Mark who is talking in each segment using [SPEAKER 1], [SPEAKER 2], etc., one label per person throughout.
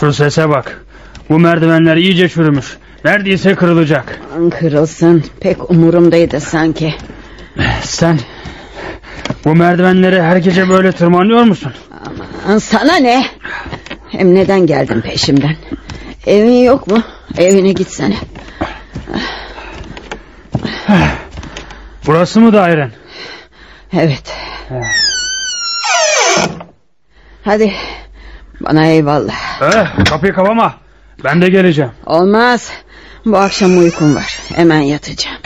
[SPEAKER 1] Şu sese bak. Bu merdivenler iyice çürümüş. Neredeyse kırılacak.
[SPEAKER 2] Kırılsın pek umurumdaydı sanki.
[SPEAKER 1] Sen bu merdivenleri her gece böyle tırmanıyor musun?
[SPEAKER 2] Aman sana ne? Hem neden geldin peşimden? Evin yok mu? Evine gitsene.
[SPEAKER 1] Burası mı dairen?
[SPEAKER 2] Evet. Hadi bana eyvallah.
[SPEAKER 1] Eh, kapıyı kapama. Ben de geleceğim.
[SPEAKER 2] Olmaz. Bu akşam uykum var. Hemen yatacağım.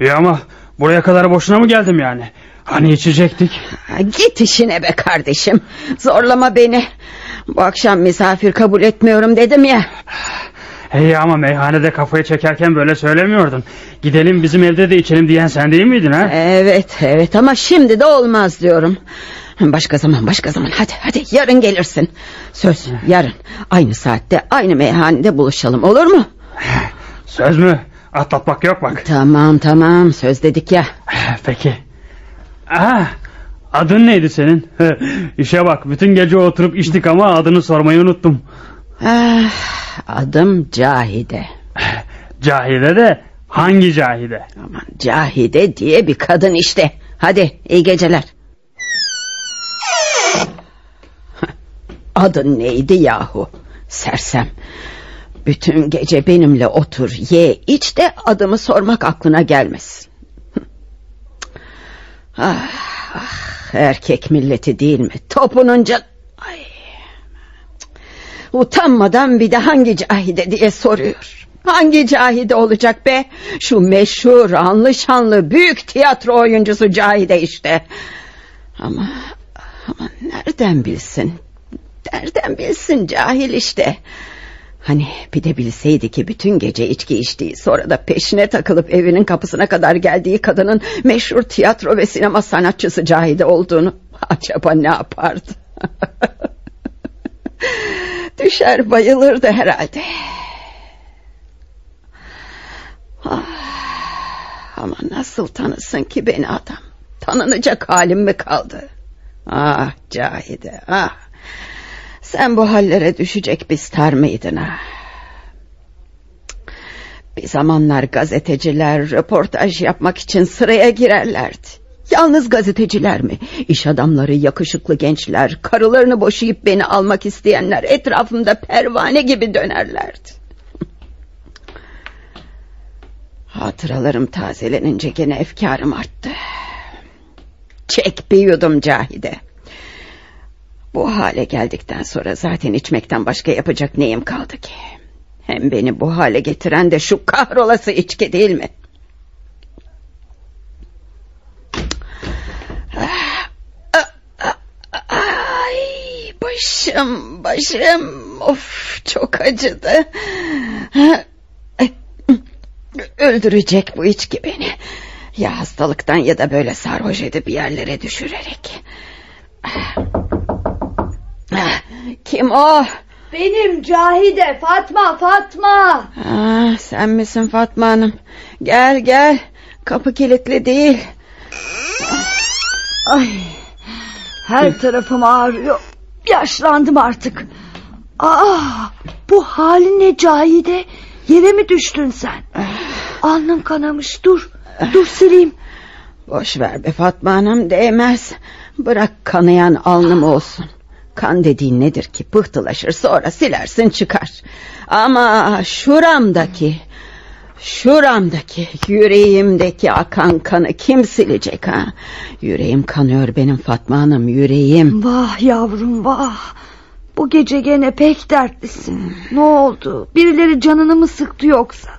[SPEAKER 1] İyi ama buraya kadar boşuna mı geldim yani? Hani içecektik?
[SPEAKER 2] Git işine be kardeşim. Zorlama beni. Bu akşam misafir kabul etmiyorum dedim ya.
[SPEAKER 1] İyi ama meyhanede kafayı çekerken böyle söylemiyordun. Gidelim bizim evde de içelim diyen sen değil miydin ha?
[SPEAKER 2] Evet evet ama şimdi de olmaz diyorum. Başka zaman başka zaman hadi hadi yarın gelirsin. Söz yarın aynı saatte aynı meyhanede buluşalım olur mu?
[SPEAKER 1] Söz mü? Atlatmak yok bak.
[SPEAKER 2] Tamam tamam söz dedik ya.
[SPEAKER 1] Peki. Aha, adın neydi senin? İşe bak bütün gece oturup içtik ama adını sormayı unuttum.
[SPEAKER 2] Ah, adım Cahide.
[SPEAKER 1] Cahide de hangi Cahide?
[SPEAKER 2] Aman Cahide diye bir kadın işte. Hadi iyi geceler. Adın neydi yahu? Sersem. Bütün gece benimle otur, ye, iç de adımı sormak aklına gelmesin. ah, ah, erkek milleti değil mi? Topunun. Ay. Utanmadan bir de hangi Cahide diye soruyor. Hangi Cahide olacak be? Şu meşhur, anlı şanlı, büyük tiyatro oyuncusu Cahide işte. Ama, ama nereden bilsin? Nereden bilsin cahil işte. Hani bir de bilseydi ki bütün gece içki içtiği sonra da peşine takılıp evinin kapısına kadar geldiği kadının meşhur tiyatro ve sinema sanatçısı Cahide olduğunu acaba ne yapardı? Düşer bayılırdı herhalde. Ah, ama nasıl tanısın ki beni adam? Tanınacak halim mi kaldı? Ah Cahide ah. Sen bu hallere düşecek bir star mıydın ha? Bir zamanlar gazeteciler röportaj yapmak için sıraya girerlerdi. Yalnız gazeteciler mi? İş adamları, yakışıklı gençler, karılarını boşayıp beni almak isteyenler etrafımda pervane gibi dönerlerdi. Hatıralarım tazelenince gene efkarım arttı. Çek bir yudum Cahide. Bu hale geldikten sonra zaten içmekten başka yapacak neyim kaldı ki? Hem beni bu hale getiren de şu kahrolası içki değil mi? Ay başım başım of çok acıdı. Öldürecek bu içki beni. Ya hastalıktan ya da böyle sarhoş edip yerlere düşürerek. Kim o?
[SPEAKER 3] Benim Cahide Fatma Fatma.
[SPEAKER 2] Ah, sen misin Fatma Hanım? Gel gel. Kapı kilitli değil.
[SPEAKER 3] Ay her tarafım ağrıyor. Yaşlandım artık. Aa, bu halin ne Cahide? Yere mi düştün sen? Alnım kanamış dur. Dur sileyim.
[SPEAKER 2] Boş ver be Fatma Hanım değmez. Bırak kanayan alnım olsun. Kan dediğin nedir ki pıhtılaşır sonra silersin çıkar. Ama şuramdaki şuramdaki yüreğimdeki akan kanı kim silecek ha? Yüreğim kanıyor benim Fatma Hanım yüreğim.
[SPEAKER 3] Vah yavrum vah. Bu gece gene pek dertlisin. Ne oldu? Birileri canını mı sıktı yoksa?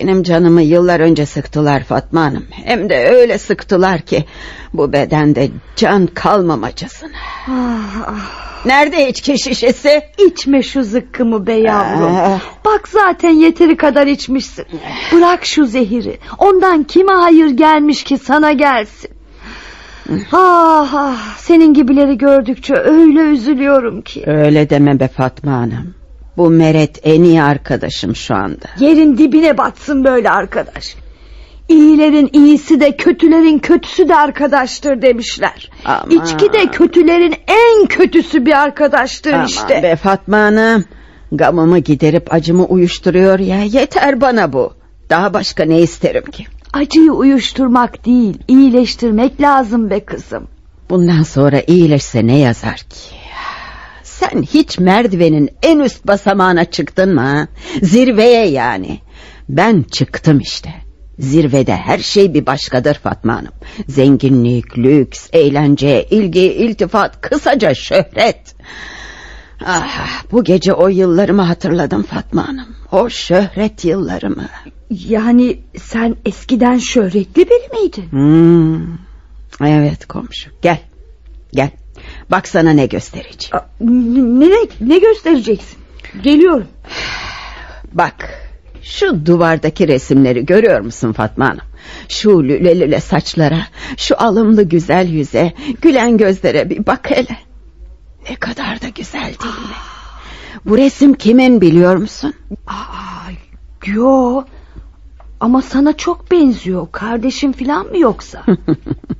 [SPEAKER 2] Benim canımı yıllar önce sıktılar Fatma Hanım. Hem de öyle sıktılar ki bu bedende can kalmamacasına.
[SPEAKER 3] Ah, ah.
[SPEAKER 2] Nerede içki şişesi?
[SPEAKER 3] İçme şu zıkkımı be yavrum.
[SPEAKER 2] Ah.
[SPEAKER 3] Bak zaten yeteri kadar içmişsin. Bırak şu zehiri. Ondan kime hayır gelmiş ki sana gelsin. Ah ah senin gibileri gördükçe öyle üzülüyorum ki.
[SPEAKER 2] Öyle deme be Fatma Hanım. Bu Meret en iyi arkadaşım şu anda.
[SPEAKER 3] Yerin dibine batsın böyle arkadaş. İyilerin iyisi de kötülerin kötüsü de arkadaştır demişler.
[SPEAKER 2] Aman.
[SPEAKER 3] İçki de kötülerin en kötüsü bir arkadaştır
[SPEAKER 2] Aman
[SPEAKER 3] işte.
[SPEAKER 2] be Fatma Hanım. Gamımı giderip acımı uyuşturuyor ya. Yeter bana bu. Daha başka ne isterim ki?
[SPEAKER 3] Acıyı uyuşturmak değil, iyileştirmek lazım be kızım.
[SPEAKER 2] Bundan sonra iyileşse ne yazar ki? Sen hiç merdivenin en üst basamağına çıktın mı? ha? Zirveye yani. Ben çıktım işte. Zirvede her şey bir başkadır Fatma Hanım. Zenginlik, lüks, eğlence, ilgi, iltifat, kısaca şöhret. Ah, bu gece o yıllarımı hatırladım Fatma Hanım. O şöhret yıllarımı.
[SPEAKER 3] Yani sen eskiden şöhretli biri miydin?
[SPEAKER 2] Hmm. Evet komşu gel. Gel. Bak sana ne göstereceğim.
[SPEAKER 3] Aa, Ne, ne, göstereceksin? Geliyorum.
[SPEAKER 2] Bak şu duvardaki resimleri görüyor musun Fatma Hanım? Şu lüle lüle saçlara, şu alımlı güzel yüze, gülen gözlere bir bak hele. Ne kadar da güzel değil mi? Bu resim kimin biliyor musun?
[SPEAKER 3] Aa, yo. Ama sana çok benziyor. Kardeşin falan mı yoksa?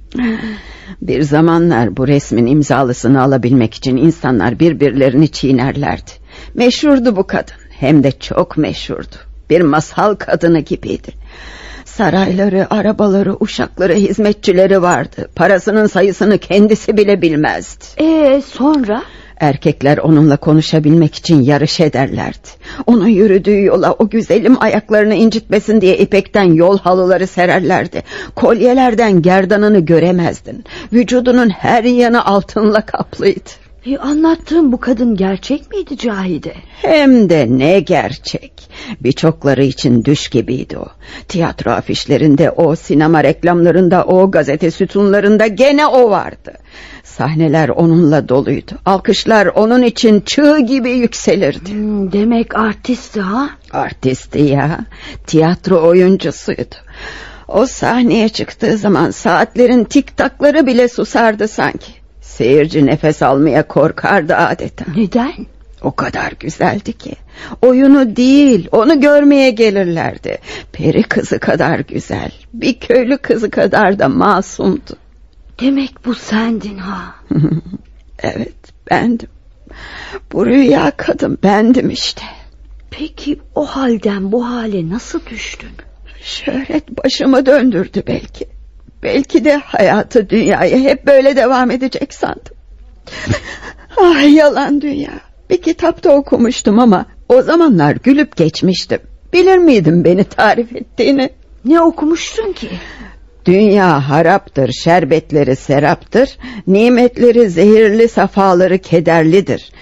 [SPEAKER 2] Bir zamanlar bu resmin imzalısını alabilmek için insanlar birbirlerini çiğnerlerdi. Meşhurdu bu kadın. Hem de çok meşhurdu. Bir masal kadını gibiydi. Sarayları, arabaları, uşakları, hizmetçileri vardı. Parasının sayısını kendisi bile bilmezdi.
[SPEAKER 3] Ee sonra?
[SPEAKER 2] Erkekler onunla konuşabilmek için yarış ederlerdi. Onun yürüdüğü yola o güzelim ayaklarını incitmesin diye ipekten yol halıları sererlerdi. Kolyelerden gerdanını göremezdin. Vücudunun her yanı altınla kaplıydı.
[SPEAKER 3] E, anlattığım bu kadın gerçek miydi Cahide?
[SPEAKER 2] Hem de ne gerçek. Birçokları için düş gibiydi o. Tiyatro afişlerinde o, sinema reklamlarında o, gazete sütunlarında gene o vardı. Sahneler onunla doluydu. Alkışlar onun için çığ gibi yükselirdi.
[SPEAKER 3] Hmm, demek artistti ha?
[SPEAKER 2] Artisti ya, tiyatro oyuncusuydu. O sahneye çıktığı zaman saatlerin tik takları bile susardı sanki. Seyirci nefes almaya korkardı adeta.
[SPEAKER 3] Neden?
[SPEAKER 2] O kadar güzeldi ki. Oyunu değil, onu görmeye gelirlerdi. Peri kızı kadar güzel, bir köylü kızı kadar da masumdu.
[SPEAKER 3] Demek bu sendin ha?
[SPEAKER 2] evet, bendim. Bu rüya kadın bendim işte.
[SPEAKER 3] Peki o halden bu hale nasıl düştün?
[SPEAKER 2] Şöhret başımı döndürdü belki. Belki de hayatı dünyayı hep böyle devam edecek sandım. ah yalan dünya. Bir kitapta okumuştum ama o zamanlar gülüp geçmiştim. Bilir miydim beni tarif ettiğini?
[SPEAKER 3] Ne okumuştun ki?
[SPEAKER 2] Dünya haraptır, şerbetleri seraptır, nimetleri zehirli, safaları kederlidir.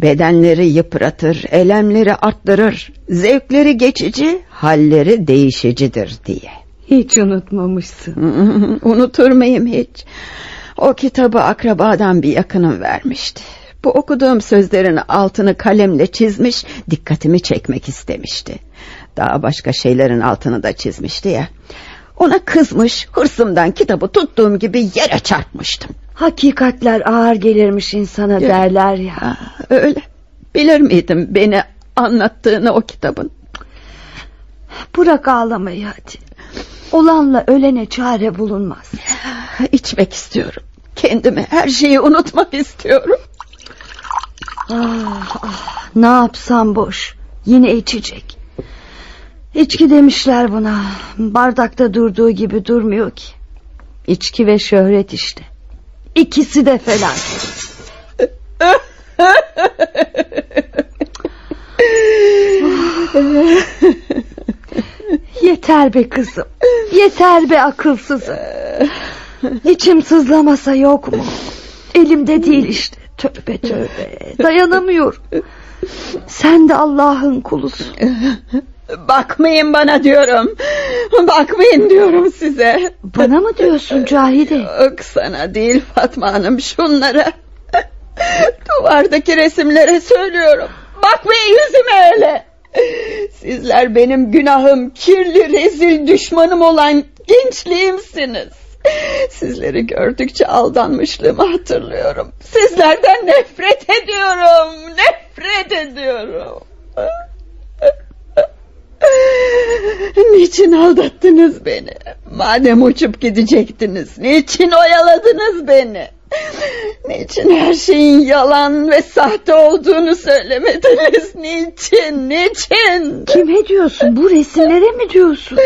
[SPEAKER 2] Bedenleri yıpratır, elemleri arttırır, zevkleri geçici, halleri değişicidir diye.
[SPEAKER 3] Hiç unutmamışsın.
[SPEAKER 2] Unutur muyum hiç? O kitabı akrabadan bir yakınım vermişti. Bu okuduğum sözlerin altını kalemle çizmiş, dikkatimi çekmek istemişti. Daha başka şeylerin altını da çizmişti ya. Ona kızmış, hırsımdan kitabı tuttuğum gibi yere çarpmıştım.
[SPEAKER 3] Hakikatler ağır gelirmiş insana derler ya.
[SPEAKER 2] Ha, öyle. Bilir miydim beni anlattığını o kitabın?
[SPEAKER 3] Bırak ağlamayı hadi. Olanla ölene çare bulunmaz.
[SPEAKER 2] İçmek istiyorum. Kendimi her şeyi unutmak istiyorum.
[SPEAKER 3] Ah, ah, ne yapsam boş. Yine içecek. İçki demişler buna. Bardakta durduğu gibi durmuyor ki. İçki ve şöhret işte. İkisi de felaket. Yeter be kızım. Yeter be akılsızım. İçim sızlamasa yok mu? Elimde değil işte. Tövbe tövbe. Dayanamıyorum. Sen de Allah'ın kulusun.
[SPEAKER 2] Bakmayın bana diyorum. Bakmayın diyorum size.
[SPEAKER 3] Bana mı diyorsun Cahide?
[SPEAKER 2] Yok sana değil Fatma Hanım şunlara. Duvardaki resimlere söylüyorum. Bakmayın yüzüme öyle. Sizler benim günahım, kirli, rezil düşmanım olan gençliğimsiniz. Sizleri gördükçe aldanmışlığımı hatırlıyorum. Sizlerden nefret ediyorum. Nefret ediyorum. Niçin aldattınız beni? Madem uçup gidecektiniz, niçin oyaladınız beni? Niçin her şeyin yalan ve sahte olduğunu söylemediniz? Niçin, niçin?
[SPEAKER 3] Kime diyorsun? Bu resimlere mi diyorsun?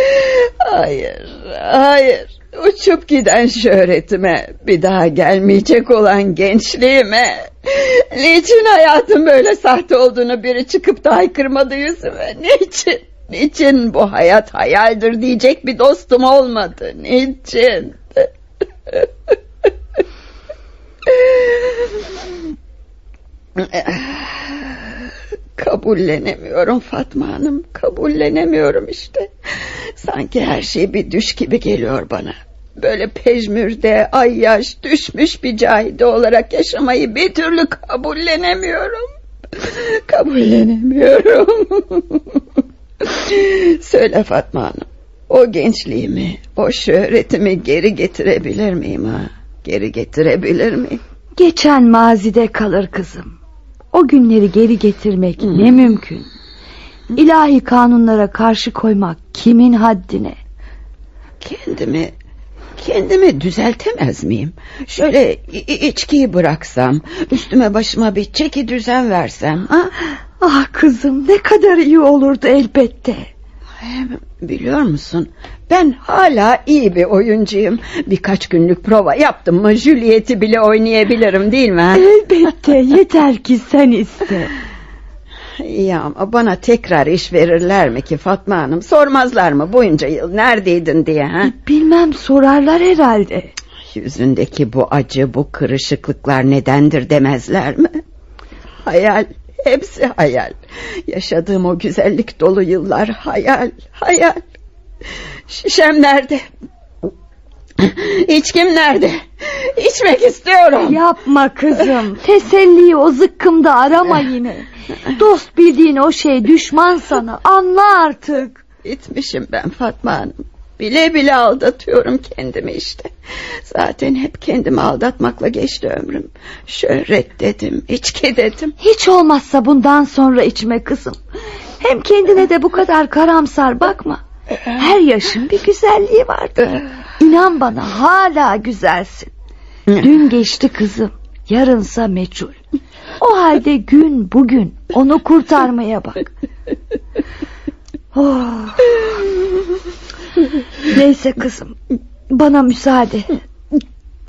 [SPEAKER 2] Hayır, hayır. Uçup giden şöhretime, bir daha gelmeyecek olan gençliğime. Niçin hayatım böyle sahte olduğunu biri çıkıp da haykırmadı yüzüme? Niçin? Niçin bu hayat hayaldir diyecek bir dostum olmadı? Niçin? Kabullenemiyorum Fatma Hanım. Kabullenemiyorum işte. Sanki her şey bir düş gibi geliyor bana. Böyle pejmürde, ayyaş, düşmüş bir cahide olarak yaşamayı bir türlü kabullenemiyorum. Kabullenemiyorum. Söyle Fatma Hanım. O gençliğimi, o şöhretimi geri getirebilir miyim ha? Geri getirebilir miyim?
[SPEAKER 3] Geçen mazide kalır kızım. O günleri geri getirmek
[SPEAKER 2] Hmm.
[SPEAKER 3] ne mümkün. İlahi kanunlara karşı koymak kimin haddine?
[SPEAKER 2] Kendimi kendimi düzeltemez miyim? Şöyle içkiyi bıraksam, üstüme başıma bir çeki düzen versem, ha?
[SPEAKER 3] Ah kızım ne kadar iyi olurdu elbette.
[SPEAKER 2] Biliyor musun? Ben hala iyi bir oyuncuyum. Birkaç günlük prova yaptım mı Juliet'i bile oynayabilirim değil mi?
[SPEAKER 3] Elbette yeter ki sen iste.
[SPEAKER 2] İyi ama bana tekrar iş verirler mi ki Fatma Hanım? Sormazlar mı bunca yıl neredeydin diye ha?
[SPEAKER 3] Bilmem sorarlar herhalde.
[SPEAKER 2] Yüzündeki bu acı, bu kırışıklıklar nedendir demezler mi? Hayal, hepsi hayal. Yaşadığım o güzellik dolu yıllar hayal, hayal. Şişem nerede? İçkim nerede? İçmek istiyorum.
[SPEAKER 3] Yapma kızım. Teselliyi o zıkkımda arama yine. Dost bildiğin o şey düşman sana. Anla artık.
[SPEAKER 2] Bitmişim ben Fatma Hanım. Bile bile aldatıyorum kendimi işte. Zaten hep kendimi aldatmakla geçti ömrüm. Şöhret dedim, içki dedim.
[SPEAKER 3] Hiç olmazsa bundan sonra içme kızım. Hem kendine de bu kadar karamsar bakma. Her yaşın bir güzelliği vardır. İnan bana hala güzelsin. Dün geçti kızım. Yarınsa meçhul. O halde gün bugün onu kurtarmaya bak. Oh. Neyse kızım. Bana müsaade.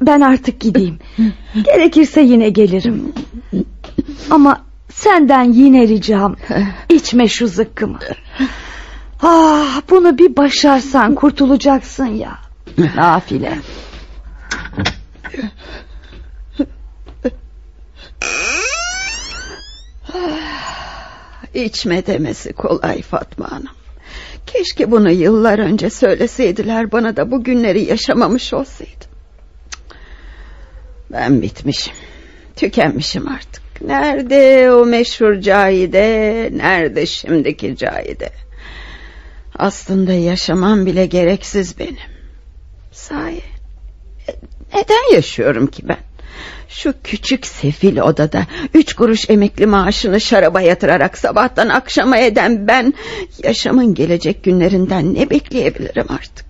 [SPEAKER 3] Ben artık gideyim. Gerekirse yine gelirim. Ama senden yine ricam içme şu zıkkımı. Ah, bunu bir başarsan kurtulacaksın ya. Nafile.
[SPEAKER 2] İçme demesi kolay Fatma Hanım. Keşke bunu yıllar önce söyleseydiler bana da bu günleri yaşamamış olsaydım. Ben bitmişim. Tükenmişim artık. Nerede o meşhur Cahide? Nerede şimdiki Cahide? Aslında yaşamam bile gereksiz benim. Sahi. e, Neden yaşıyorum ki ben? Şu küçük sefil odada üç kuruş emekli maaşını şaraba yatırarak sabahtan akşama eden ben yaşamın gelecek günlerinden ne bekleyebilirim artık?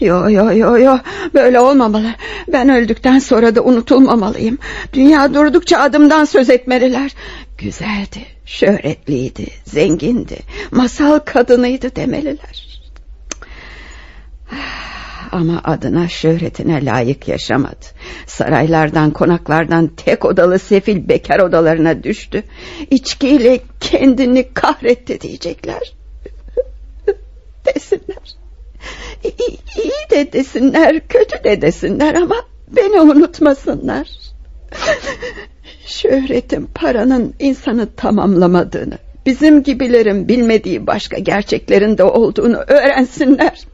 [SPEAKER 2] Yo yo yo yo böyle olmamalı. Ben öldükten sonra da unutulmamalıyım. Dünya durdukça adımdan söz etmeliler. Güzeldi, şöhretliydi, zengindi, masal kadınıydı demeliler. Ama adına şöhretine layık yaşamadı. Saraylardan konaklardan tek odalı sefil bekar odalarına düştü. İçkiyle kendini kahretti diyecekler. desinler. İyi, de desinler, kötü de desinler ama beni unutmasınlar. Şöhretin paranın insanı tamamlamadığını, bizim gibilerin bilmediği başka gerçeklerin de olduğunu öğrensinler.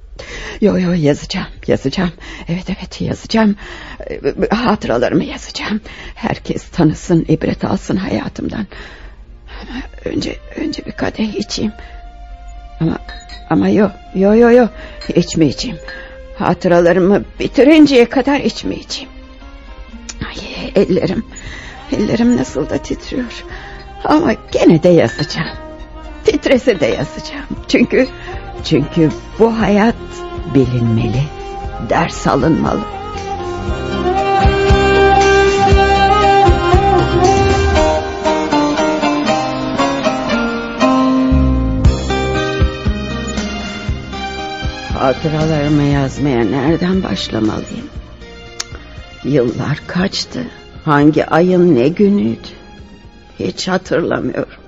[SPEAKER 2] Yo yo yazacağım yazacağım. Evet evet yazacağım. Ee, hatıralarımı yazacağım. Herkes tanısın ibret alsın hayatımdan. Ama önce önce bir kadeh içeyim. Ama ama yo yo yo yo içmeyeceğim. Hatıralarımı bitirinceye kadar içmeyeceğim. Ay, ellerim ellerim nasıl da titriyor. Ama gene de yazacağım. Titrese de yazacağım. Çünkü çünkü bu hayat bilinmeli, ders alınmalı. Hatıralarımı yazmaya nereden başlamalıyım? Yıllar kaçtı. Hangi ayın ne günüydü? Hiç hatırlamıyorum.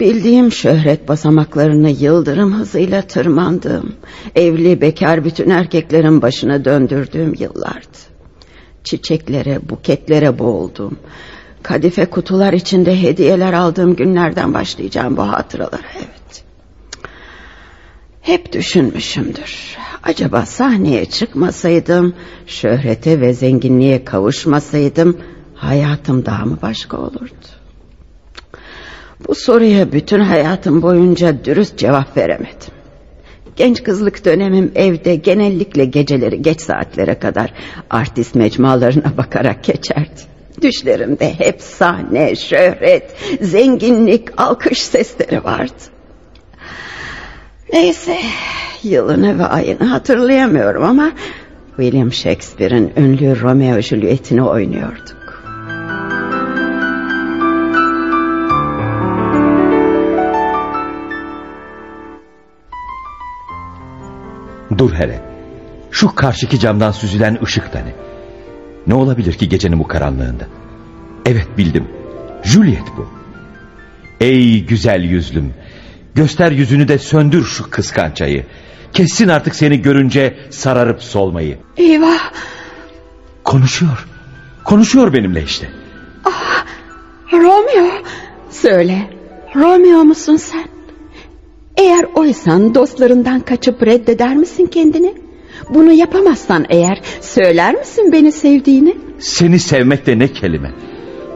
[SPEAKER 2] Bildiğim şöhret basamaklarını yıldırım hızıyla tırmandığım, evli bekar bütün erkeklerin başına döndürdüğüm yıllardı. Çiçeklere, buketlere boğuldum. Kadife kutular içinde hediyeler aldığım günlerden başlayacağım bu hatıralara evet. Hep düşünmüşümdür. Acaba sahneye çıkmasaydım, şöhrete ve zenginliğe kavuşmasaydım hayatım daha mı başka olurdu? Bu soruya bütün hayatım boyunca dürüst cevap veremedim. Genç kızlık dönemim evde genellikle geceleri geç saatlere kadar artist mecmualarına bakarak geçerdi. Düşlerimde hep sahne, şöhret, zenginlik, alkış sesleri vardı. Neyse yılını ve ayını hatırlayamıyorum ama William Shakespeare'in ünlü Romeo Juliet'ini oynuyorduk.
[SPEAKER 4] Dur hele. Şu karşıki camdan süzülen ışık da ne? Ne olabilir ki gecenin bu karanlığında? Evet bildim. Juliet bu. Ey güzel yüzlüm. Göster yüzünü de söndür şu kıskançayı. Kessin artık seni görünce sararıp solmayı.
[SPEAKER 2] Eyvah
[SPEAKER 4] Konuşuyor. Konuşuyor benimle işte.
[SPEAKER 2] Romeo söyle Romeo musun sen? Eğer oysan dostlarından kaçıp reddeder misin kendini? Bunu yapamazsan eğer söyler misin beni sevdiğini?
[SPEAKER 4] Seni sevmek de ne kelime.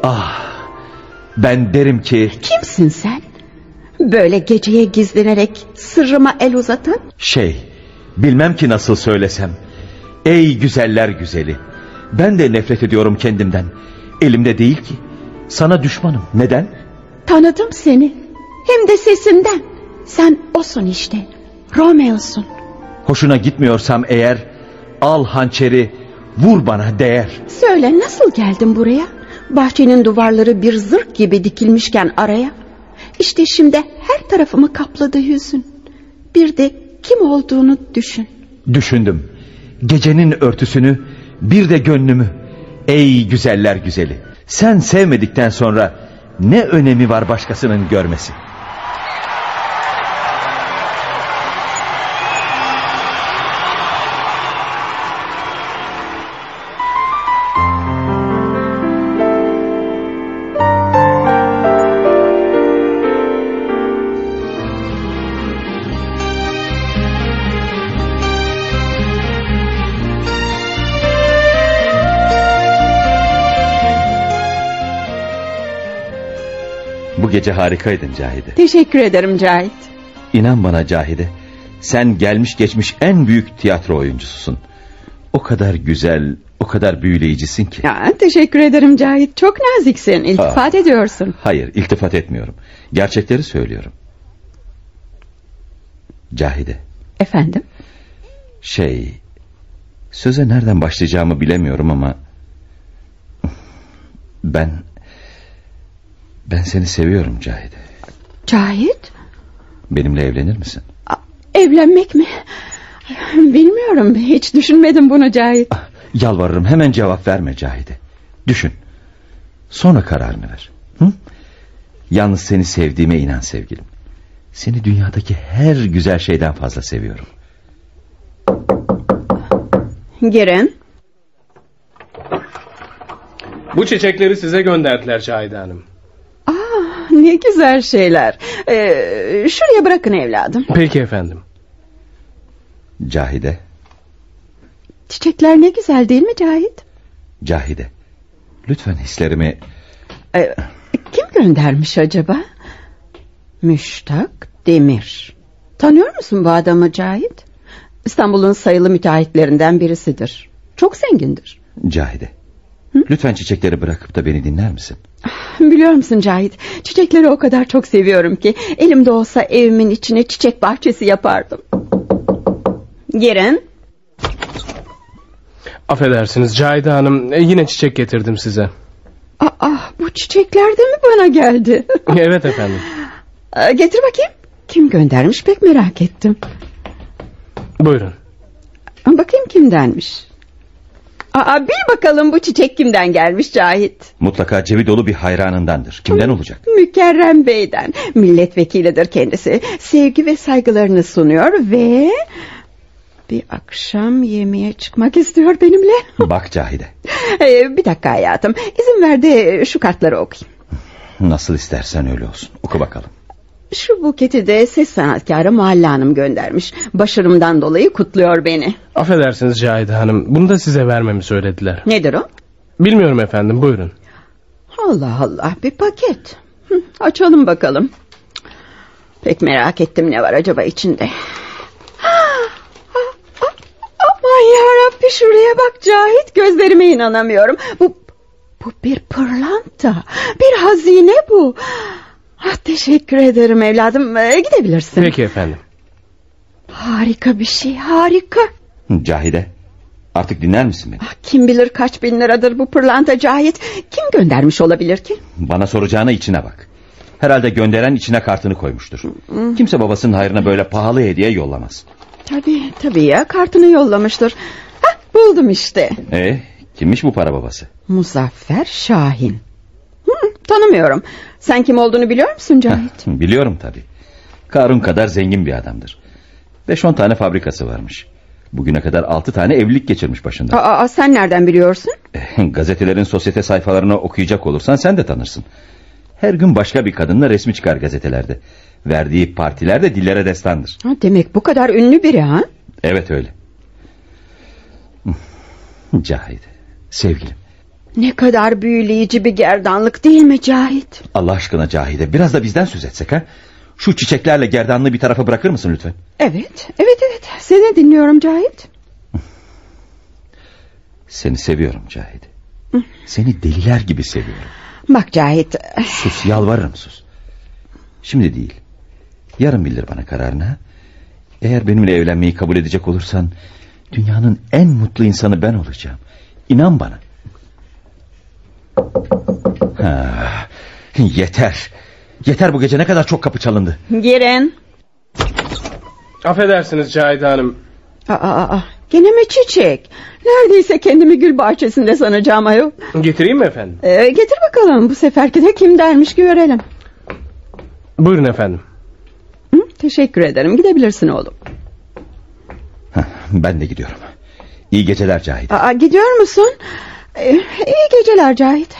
[SPEAKER 4] Ah. Ben derim ki
[SPEAKER 2] Kimsin sen? Böyle geceye gizlenerek sırrıma el uzatan?
[SPEAKER 4] şey bilmem ki nasıl söylesem. Ey güzeller güzeli. Ben de nefret ediyorum kendimden. Elimde değil ki. Sana düşmanım. Neden?
[SPEAKER 2] Tanıdım seni. Hem de sesinden. Sen osun işte. Romeo'sun.
[SPEAKER 4] Hoşuna gitmiyorsam eğer al hançeri vur bana değer.
[SPEAKER 2] Söyle nasıl geldin buraya? Bahçenin duvarları bir zırh gibi dikilmişken araya. İşte şimdi her tarafımı kapladı yüzün. Bir de kim olduğunu düşün.
[SPEAKER 4] Düşündüm. Gecenin örtüsünü bir de gönlümü. Ey güzeller güzeli. Sen sevmedikten sonra ne önemi var başkasının görmesi? Gece harikaydın Cahide.
[SPEAKER 2] Teşekkür ederim Cahit.
[SPEAKER 4] İnan bana Cahide. Sen gelmiş geçmiş en büyük tiyatro oyuncususun. O kadar güzel, o kadar büyüleyicisin ki.
[SPEAKER 2] Ya, teşekkür ederim Cahit. Çok naziksin. İltifat ediyorsun.
[SPEAKER 4] Hayır, iltifat etmiyorum. Gerçekleri söylüyorum. Cahide,
[SPEAKER 2] Efendim?
[SPEAKER 4] şey... Söze nereden başlayacağımı bilemiyorum ama... Ben... Ben seni seviyorum Cahide.
[SPEAKER 2] Cahit?
[SPEAKER 4] Benimle evlenir misin?
[SPEAKER 2] A- Evlenmek mi? Bilmiyorum. Hiç düşünmedim bunu Cahit.
[SPEAKER 4] Ah, Yalvarırım hemen cevap verme Cahide. Düşün. Sonra kararını ver. Hı? Yalnız seni sevdiğime inan sevgilim. Seni dünyadaki her güzel şeyden fazla seviyorum.
[SPEAKER 2] Girin.
[SPEAKER 5] Bu çiçekleri size gönderdiler Cahide Hanım.
[SPEAKER 2] Ne güzel şeyler. Ee, şuraya bırakın evladım.
[SPEAKER 5] Peki efendim.
[SPEAKER 4] Cahide,
[SPEAKER 2] Çiçekler ne güzel değil mi Cahit?
[SPEAKER 4] Cahide. Lütfen hislerimi...
[SPEAKER 2] Ee, kim göndermiş acaba? Müştak Demir. Tanıyor musun bu adamı Cahit? İstanbul'un sayılı müteahhitlerinden birisidir. Çok zengindir.
[SPEAKER 4] Cahide. Lütfen çiçekleri bırakıp da beni dinler misin?
[SPEAKER 2] Biliyor musun Cahit? Çiçekleri o kadar çok seviyorum ki elimde olsa evimin içine çiçek bahçesi yapardım. Girin.
[SPEAKER 5] Affedersiniz Cahide Hanım e, yine çiçek getirdim size.
[SPEAKER 2] Aa, bu çiçekler de mi bana geldi?
[SPEAKER 5] evet efendim.
[SPEAKER 2] Aa, Getir bakayım. Kim göndermiş pek merak ettim.
[SPEAKER 5] Buyurun.
[SPEAKER 2] Bakayım kimdenmiş. Aa, bil bakalım bu çiçek kimden gelmiş Cahit.
[SPEAKER 4] Mutlaka cebi dolu bir hayranındandır. Kimden olacak?
[SPEAKER 2] Mükerrem Bey'den. Milletvekilidir kendisi. Sevgi ve saygılarını sunuyor ve... Bir akşam yemeğe çıkmak istiyor benimle.
[SPEAKER 4] Bak Cahide.
[SPEAKER 2] Ee, bir dakika hayatım. İzin ver de şu kartları okuyayım.
[SPEAKER 4] Nasıl istersen öyle olsun. Oku bakalım.
[SPEAKER 2] Şu buketi de ses sanatkarı Muhalle Hanım göndermiş. Başarımdan dolayı kutluyor beni.
[SPEAKER 5] Affedersiniz Cahide Hanım. Bunu da size vermemi söylediler.
[SPEAKER 2] Nedir o?
[SPEAKER 5] Bilmiyorum efendim buyurun.
[SPEAKER 2] Allah Allah bir paket. Hı, açalım bakalım. Pek merak ettim ne var acaba içinde. Aman yarabbi şuraya bak Cahit gözlerime inanamıyorum. Bu, bu bir pırlanta bir hazine bu. Ah, teşekkür ederim evladım Ee, gidebilirsin.
[SPEAKER 5] Peki efendim.
[SPEAKER 2] Harika bir şey harika.
[SPEAKER 4] Cahide. Artık dinler misin beni?
[SPEAKER 2] Ah, kim bilir kaç bin liradır bu pırlanta Cahit. Kim göndermiş olabilir ki?
[SPEAKER 4] Bana soracağına içine bak. Herhalde gönderen içine kartını koymuştur. Kimse babasının hayrına böyle pahalı hediye yollamaz.
[SPEAKER 2] Tabii tabii ya kartını yollamıştır. Hah, buldum işte.
[SPEAKER 4] E, kimmiş bu para babası?
[SPEAKER 2] Muzaffer Şahin. Hı, tanımıyorum. Sen kim olduğunu biliyor musun Cahit?
[SPEAKER 4] Biliyorum tabii. Karun kadar zengin bir adamdır. Beş on tane fabrikası varmış. Bugüne kadar altı tane evlilik geçirmiş başında.
[SPEAKER 2] Aa, sen nereden biliyorsun?
[SPEAKER 4] Gazetelerin sosyete sayfalarını okuyacak olursan sen de tanırsın. Her gün başka bir kadınla resmi çıkar gazetelerde. Verdiği partiler de dillere destandır.
[SPEAKER 2] Ha, demek bu kadar ünlü biri ha?
[SPEAKER 4] Evet öyle. Cahide, sevgilim.
[SPEAKER 2] Ne kadar büyüleyici bir gerdanlık değil mi Cahit?
[SPEAKER 4] Allah aşkına Cahide biraz da bizden söz etsek ha. Şu çiçeklerle gerdanlığı bir tarafa bırakır mısın lütfen?
[SPEAKER 2] Evet, evet, evet. Seni dinliyorum Cahit.
[SPEAKER 4] Seni seviyorum Cahide. Seni deliler gibi seviyorum.
[SPEAKER 2] Bak Cahit,
[SPEAKER 4] Sus yalvarırım sus. Şimdi değil. Yarın bildir bana kararını. Eğer benimle evlenmeyi kabul edecek olursan... ...dünyanın en mutlu insanı ben olacağım. İnan bana. Ha, yeter. Yeter bu gece ne kadar çok kapı çalındı.
[SPEAKER 2] girin.
[SPEAKER 5] Affedersiniz Cahide Hanım.
[SPEAKER 2] Aa, aa, aa, gene mi çiçek? Neredeyse kendimi gül bahçesinde sanacağım ayol.
[SPEAKER 5] Getireyim mi efendim?
[SPEAKER 2] Ee, getir bakalım bu seferki de kim dermiş görelim.
[SPEAKER 5] Buyurun efendim.
[SPEAKER 2] Hı, teşekkür ederim gidebilirsin oğlum.
[SPEAKER 4] Hah, ben de gidiyorum. İyi geceler Cahide.
[SPEAKER 2] Aa, gidiyor musun? Ee, iyi geceler Cahit.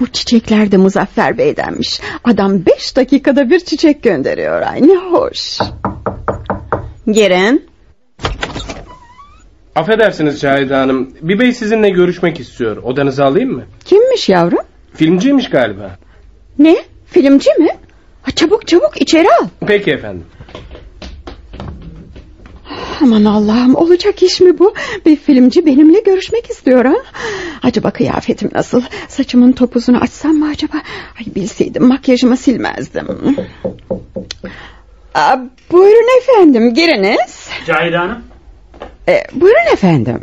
[SPEAKER 2] Bu çiçekler de Muzaffer Bey'denmiş. Adam beş dakikada bir çiçek gönderiyor. Ay ne hoş. Girin.
[SPEAKER 5] Affedersiniz Cahide Hanım. Bir bey sizinle görüşmek istiyor. Odanızı alayım mı?
[SPEAKER 2] Kimmiş yavrum?
[SPEAKER 5] Filmciymiş galiba.
[SPEAKER 2] Ne? Filmci mi? Ha, çabuk çabuk içeri al.
[SPEAKER 5] Peki efendim.
[SPEAKER 2] Aman Allah'ım olacak iş mi bu? Bir filmci benimle görüşmek istiyor ha? Acaba kıyafetim nasıl? Saçımın topuzunu açsam mı acaba? Ay bilseydim makyajımı silmezdim. Aa, buyurun efendim giriniz.
[SPEAKER 1] Cahide Hanım.
[SPEAKER 2] Ee, buyurun efendim.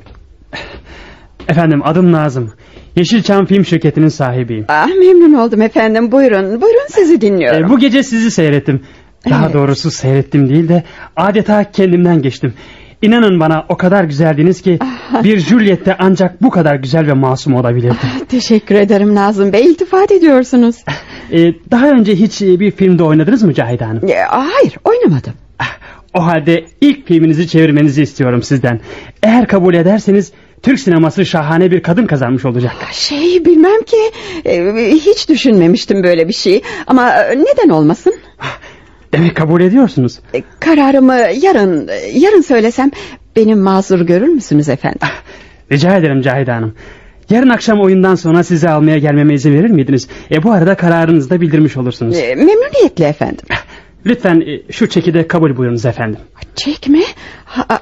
[SPEAKER 1] Efendim adım Nazım. Yeşilçam Film Şirketi'nin sahibiyim.
[SPEAKER 2] Ah, memnun oldum efendim buyurun. Buyurun sizi dinliyorum.
[SPEAKER 1] Ee, bu gece sizi seyrettim. Daha doğrusu seyrettim değil de adeta kendimden geçtim. İnanın bana o kadar güzeldiniz ki bir Juliet de ancak bu kadar güzel ve masum olabilirdi.
[SPEAKER 2] Teşekkür ederim Nazım Bey. İltifat ediyorsunuz.
[SPEAKER 1] Ee, daha önce hiç e, bir filmde oynadınız mı Cahide Hanım?
[SPEAKER 2] Hayır oynamadım.
[SPEAKER 1] Ah, O halde ilk filminizi çevirmenizi istiyorum sizden. Eğer kabul ederseniz Türk sineması şahane bir kadın kazanmış olacak.
[SPEAKER 2] Şey bilmem ki hiç düşünmemiştim böyle bir şey. Ama neden olmasın?
[SPEAKER 1] Demek kabul ediyorsunuz.
[SPEAKER 2] E, Kararımı yarın yarın söylesem beni mazur görür müsünüz efendim?
[SPEAKER 1] Rica ederim Cahide Hanım. Yarın akşam oyundan sonra sizi almaya gelmeme izin verir miydiniz? E, bu arada kararınızı da bildirmiş olursunuz.
[SPEAKER 2] E, memnuniyetle efendim.
[SPEAKER 1] Lütfen e, şu çeki de kabul buyurunuz efendim.
[SPEAKER 2] Çek mi? Ha,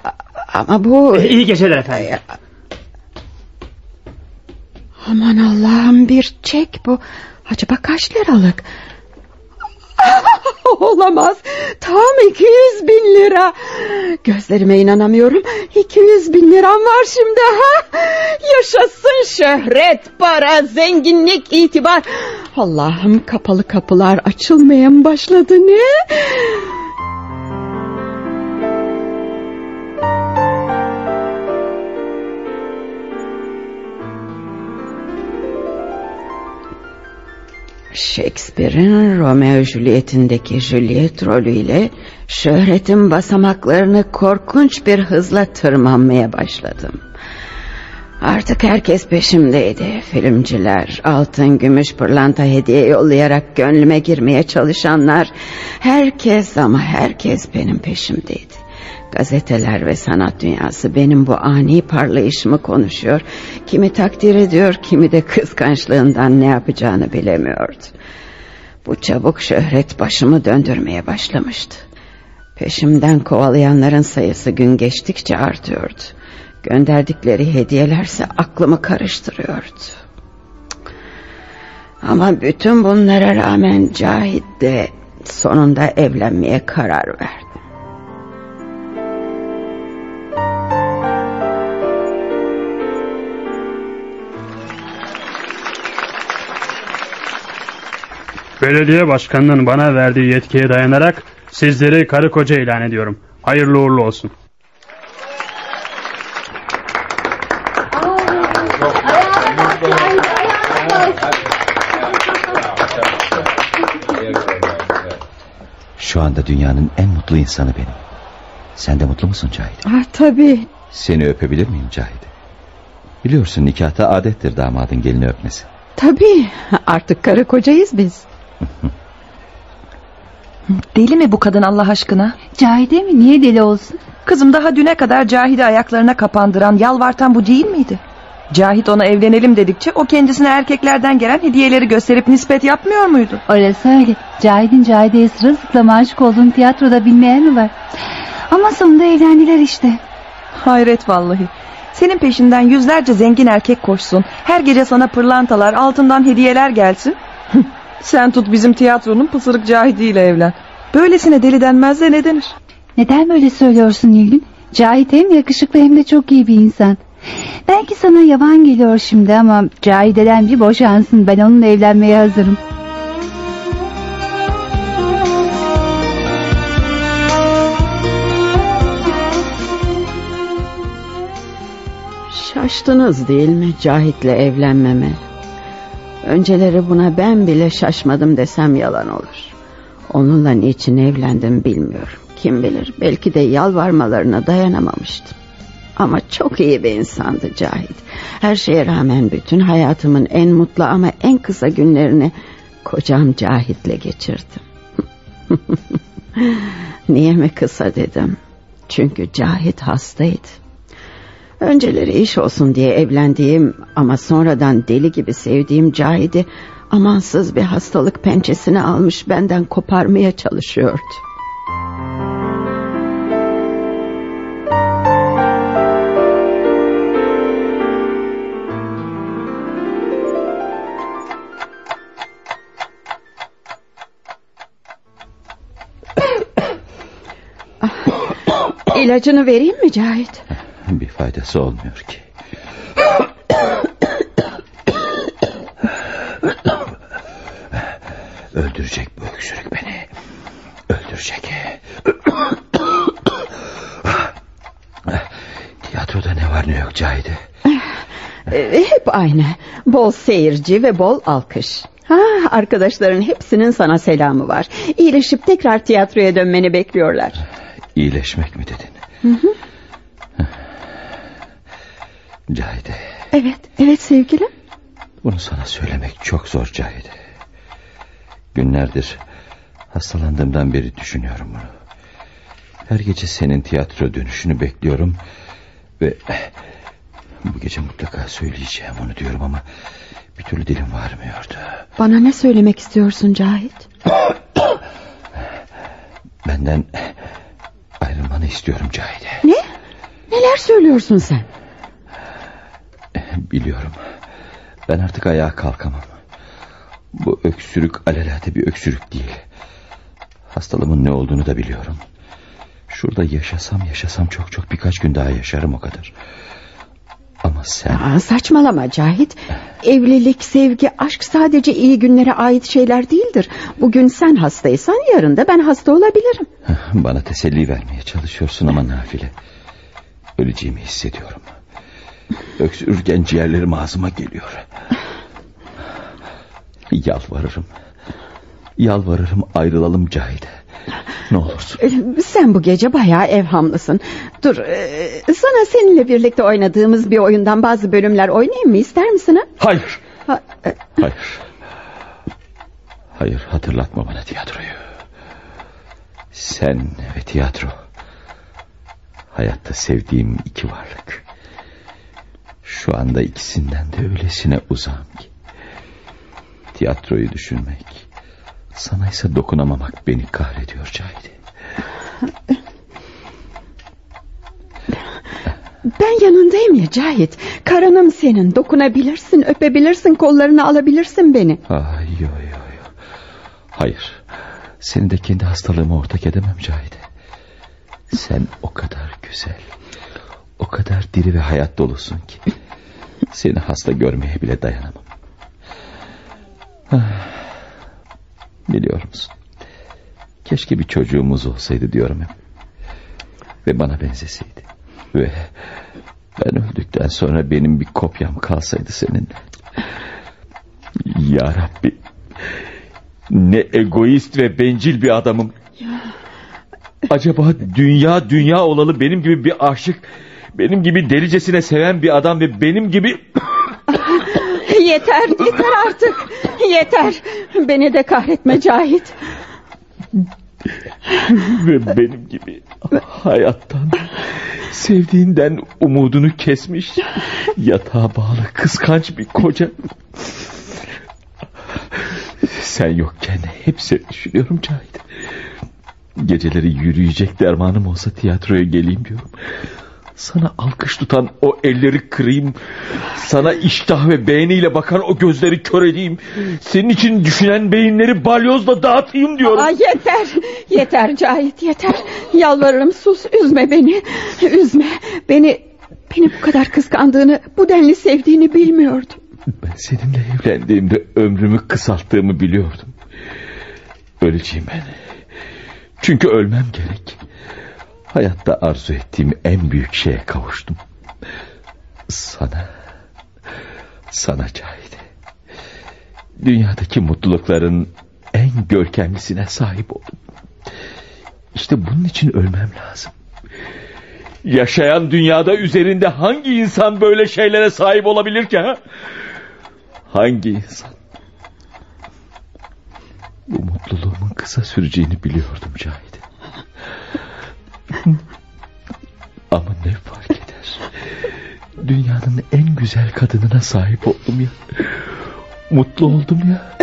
[SPEAKER 2] ama bu...
[SPEAKER 1] E, iyi geceler efendim.
[SPEAKER 2] E, Aman Allah'ım bir çek bu. Acaba kaç liralık? Olamaz. Tam 200 bin lira. Gözlerime inanamıyorum. 200 bin liram var şimdi. Ha? Yaşasın şöhret, para, zenginlik, itibar. Allah'ım kapalı kapılar açılmaya mı başladı ne? Shakespeare'in Romeo Juliet'indeki Juliet rolüyle şöhretin basamaklarını korkunç bir hızla tırmanmaya başladım. Artık herkes peşimdeydi. Filmciler, altın, gümüş, pırlanta hediye yollayarak gönlüme girmeye çalışanlar. Herkes ama herkes benim peşimdeydi. Gazeteler ve sanat dünyası benim bu ani parlayışımı konuşuyor. Kimi takdir ediyor, kimi de kıskançlığından ne yapacağını bilemiyordu. Bu çabuk şöhret başımı döndürmeye başlamıştı. Peşimden kovalayanların sayısı gün geçtikçe artıyordu. Gönderdikleri hediyelerse aklımı karıştırıyordu. Ama bütün bunlara rağmen Cahit de sonunda evlenmeye karar verdi.
[SPEAKER 1] Belediye başkanının bana verdiği yetkiye dayanarak sizleri karı koca ilan ediyorum. Hayırlı uğurlu olsun.
[SPEAKER 4] Şu anda dünyanın en mutlu insanı benim. Sen de mutlu musun Cahide?
[SPEAKER 2] Ah, tabii.
[SPEAKER 4] Seni öpebilir miyim Cahide? Biliyorsun nikahta adettir damadın gelini öpmesi.
[SPEAKER 2] Tabii. Artık karı kocayız biz.
[SPEAKER 6] Deli mi bu kadın Allah aşkına?
[SPEAKER 7] Cahide mi? Niye deli olsun?
[SPEAKER 6] Kızım daha düne kadar Cahide ayaklarına kapandıran, yalvartan bu değil miydi? Cahit ona evlenelim dedikçe o kendisine erkeklerden gelen hediyeleri gösterip nispet yapmıyor muydu?
[SPEAKER 7] Orası öyle. Cahit'in Cahide'ye sırılsıklam aşık olduğunu tiyatroda bilmeyen mi var? Ama sonunda evlendiler işte.
[SPEAKER 6] Hayret vallahi. Senin peşinden yüzlerce zengin erkek koşsun. Her gece sana pırlantalar, altından hediyeler gelsin. Sen tut bizim tiyatronun pısırık Cahide ile evlen. Böylesine deli denmez de ne denir?
[SPEAKER 7] Neden böyle söylüyorsun Nilgün? Cahit hem yakışıklı hem de çok iyi bir insan. Belki sana yavan geliyor şimdi ama Cahide'den bir boşansın. Ben onunla evlenmeye hazırım.
[SPEAKER 2] Şaştınız değil mi Cahit'le evlenmeme? Önceleri buna ben bile şaşmadım desem yalan olur. Onunla niçin evlendim bilmiyorum. Kim bilir belki de yalvarmalarına dayanamamıştım. Ama çok iyi bir insandı Cahit. Her şeye rağmen bütün hayatımın en mutlu ama en kısa günlerini kocam Cahit'le geçirdim. Niye mi kısa dedim? Çünkü Cahit hastaydı. Önceleri iş olsun diye evlendiğim ama sonradan deli gibi sevdiğim Cahit'i amansız bir hastalık pençesine almış benden koparmaya çalışıyordu. İlacını vereyim mi Cahit?
[SPEAKER 4] Bir faydası olmuyor ki. Öldürecek bu öksürük beni. Öldürecek. Tiyatroda ne var ne yok Cahide.
[SPEAKER 2] Ee, hep aynı. Bol seyirci ve bol alkış. Ha, arkadaşların hepsinin sana selamı var. İyileşip tekrar tiyatroya dönmeni bekliyorlar.
[SPEAKER 4] İyileşmek mi dedin? Cahide.
[SPEAKER 2] Evet, evet sevgilim.
[SPEAKER 4] Bunu sana söylemek çok zor Cahide. Günlerdir hastalandığımdan beri düşünüyorum bunu. Her gece senin tiyatro dönüşünü bekliyorum. Ve bu gece mutlaka söyleyeceğim onu diyorum ama bir türlü dilim varmıyordu.
[SPEAKER 2] Bana ne söylemek istiyorsun Cahit?
[SPEAKER 4] Benden ayrılmanı istiyorum Cahide.
[SPEAKER 2] Ne? Neler söylüyorsun sen?
[SPEAKER 4] Biliyorum. Ben artık ayağa kalkamam. Bu öksürük alelade bir öksürük değil. Hastalığımın ne olduğunu da biliyorum. Şurada yaşasam yaşasam çok çok birkaç gün daha yaşarım o kadar. Ama sen...
[SPEAKER 2] Aa, saçmalama Cahit. Evlilik, sevgi, aşk sadece iyi günlere ait şeyler değildir. Bugün sen hastaysan yarın da ben hasta olabilirim.
[SPEAKER 4] Bana teselli vermeye çalışıyorsun ama nafile. Öleceğimi hissediyorum. Öksürürken ciğerlerim ağzıma geliyor. Yalvarırım. Yalvarırım ayrılalım Cahide. Ne olursun.
[SPEAKER 2] Ee, Sen bu gece bayağı evhamlısın. Dur, e, sana seninle birlikte oynadığımız bir oyundan bazı bölümler oynayayım mı? İster misin ha?
[SPEAKER 4] Hayır.
[SPEAKER 2] ha e,
[SPEAKER 4] Hayır. Hayır hatırlatma bana tiyatroyu. Sen ve tiyatro. Hayatta sevdiğim iki varlık. Şu anda ikisinden de öylesine uzağım ki. Tiyatroyu düşünmek, sana ise dokunamamak beni kahrediyor Cahide.
[SPEAKER 2] Ben yanındayım ya Cahit. Karınım senin. Dokunabilirsin, öpebilirsin, kollarını alabilirsin beni.
[SPEAKER 4] Ay yo yo yo. Hayır. Seni de kendi hastalığıma ortak edemem Cahide. Sen o kadar güzel, o kadar diri ve hayat dolusun ki. Seni hasta görmeye bile dayanamam. Ah, Biliyor musun? Keşke bir çocuğumuz olsaydı diyorum hep. Ve bana benzeseydi. Ve ben öldükten sonra benim bir kopyam kalsaydı seninle. Ya Rabbi. Ne egoist ve bencil bir adamım. Acaba dünya dünya olalı benim gibi bir aşık, benim gibi delicesine seven bir adam ve benim gibi
[SPEAKER 2] Yeter, yeter artık. Yeter. Beni de kahretme Cahit.
[SPEAKER 4] ve benim gibi hayattan, sevdiğinden umudunu kesmiş, yatağa bağlı kıskanç bir koca. Sen yokken hep seni düşünüyorum Cahit. Geceleri yürüyecek dermanım olsa tiyatroya geleyim diyorum. Sana alkış tutan o elleri kırayım. Sana iştah ve beğeniyle bakan o gözleri kör edeyim. Senin için düşünen beyinleri balyozla dağıtayım diyorum.
[SPEAKER 2] Aa, yeter. Yeter Cahit yeter. Yalvarırım sus üzme beni. Üzme. Beni beni bu kadar kıskandığını, bu denli sevdiğini bilmiyordum.
[SPEAKER 4] Ben seninle evlendiğimde ömrümü kısalttığımı biliyordum. Öleceğim ben. Çünkü ölmem gerek. Hayatta arzu ettiğim en büyük şeye kavuştum. Sana, sana Cahide. Dünyadaki mutlulukların en görkemlisine sahip oldum. İşte bunun için ölmem lazım. Yaşayan dünyada üzerinde hangi insan böyle şeylere sahip olabilir ki ha? Hangi insan? Bu mutluluğumun kısa süreceğini biliyordum Cahide. Ama ne fark eder? Dünyanın en güzel kadınına sahip oldum ya. Mutlu oldum ya.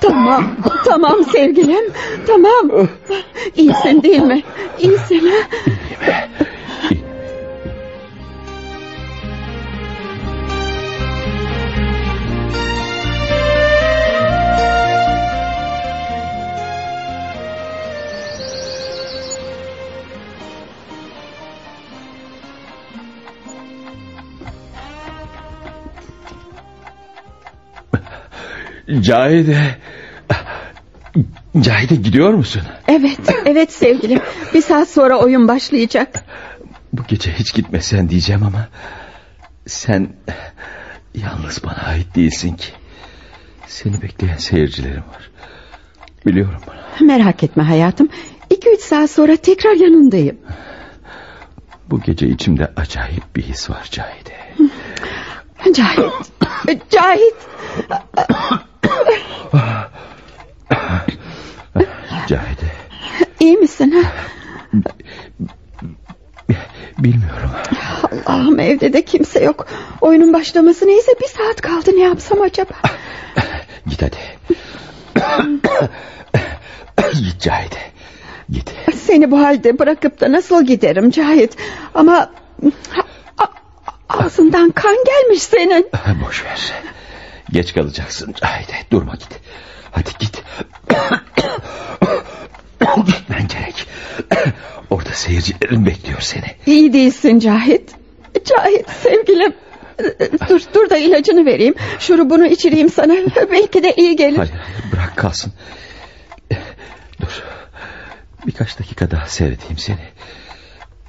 [SPEAKER 2] Tamam, tamam sevgilim. Tamam. İyisin değil mi? İyisin ha?
[SPEAKER 4] Cahide. Cahide gidiyor musun?
[SPEAKER 2] Evet, evet sevgilim. Bir saat sonra oyun başlayacak.
[SPEAKER 4] Bu gece hiç gitmesen diyeceğim ama... Sen yalnız bana ait değilsin ki. Seni bekleyen seyircilerim var. Biliyorum bunu.
[SPEAKER 2] Merak etme hayatım. İki üç saat sonra tekrar yanındayım.
[SPEAKER 4] Bu gece içimde acayip bir his var Cahide.
[SPEAKER 2] Cahit. Cahit.
[SPEAKER 4] Cahide.
[SPEAKER 2] İyi misin ha?
[SPEAKER 4] Bilmiyorum.
[SPEAKER 2] Allah'ım evde de kimse yok. Oyunun başlaması neyse bir saat kaldı ne yapsam acaba?
[SPEAKER 4] Git hadi. Git Cahide. Git.
[SPEAKER 2] Seni bu halde bırakıp da nasıl giderim Cahit? Ama... Ağzından kan gelmiş senin.
[SPEAKER 4] Boş ver. Geç kalacaksın Cahide. Durma git. Hadi git. Gitmen gerek. Orada seyircilerin bekliyor seni.
[SPEAKER 2] İyi değilsin Cahit. Cahit sevgilim. Dur, dur da ilacını vereyim. Şurubunu içireyim sana. Belki de iyi gelir.
[SPEAKER 4] Hayır hayır bırak kalsın. Dur. Birkaç dakika daha seyredeyim seni.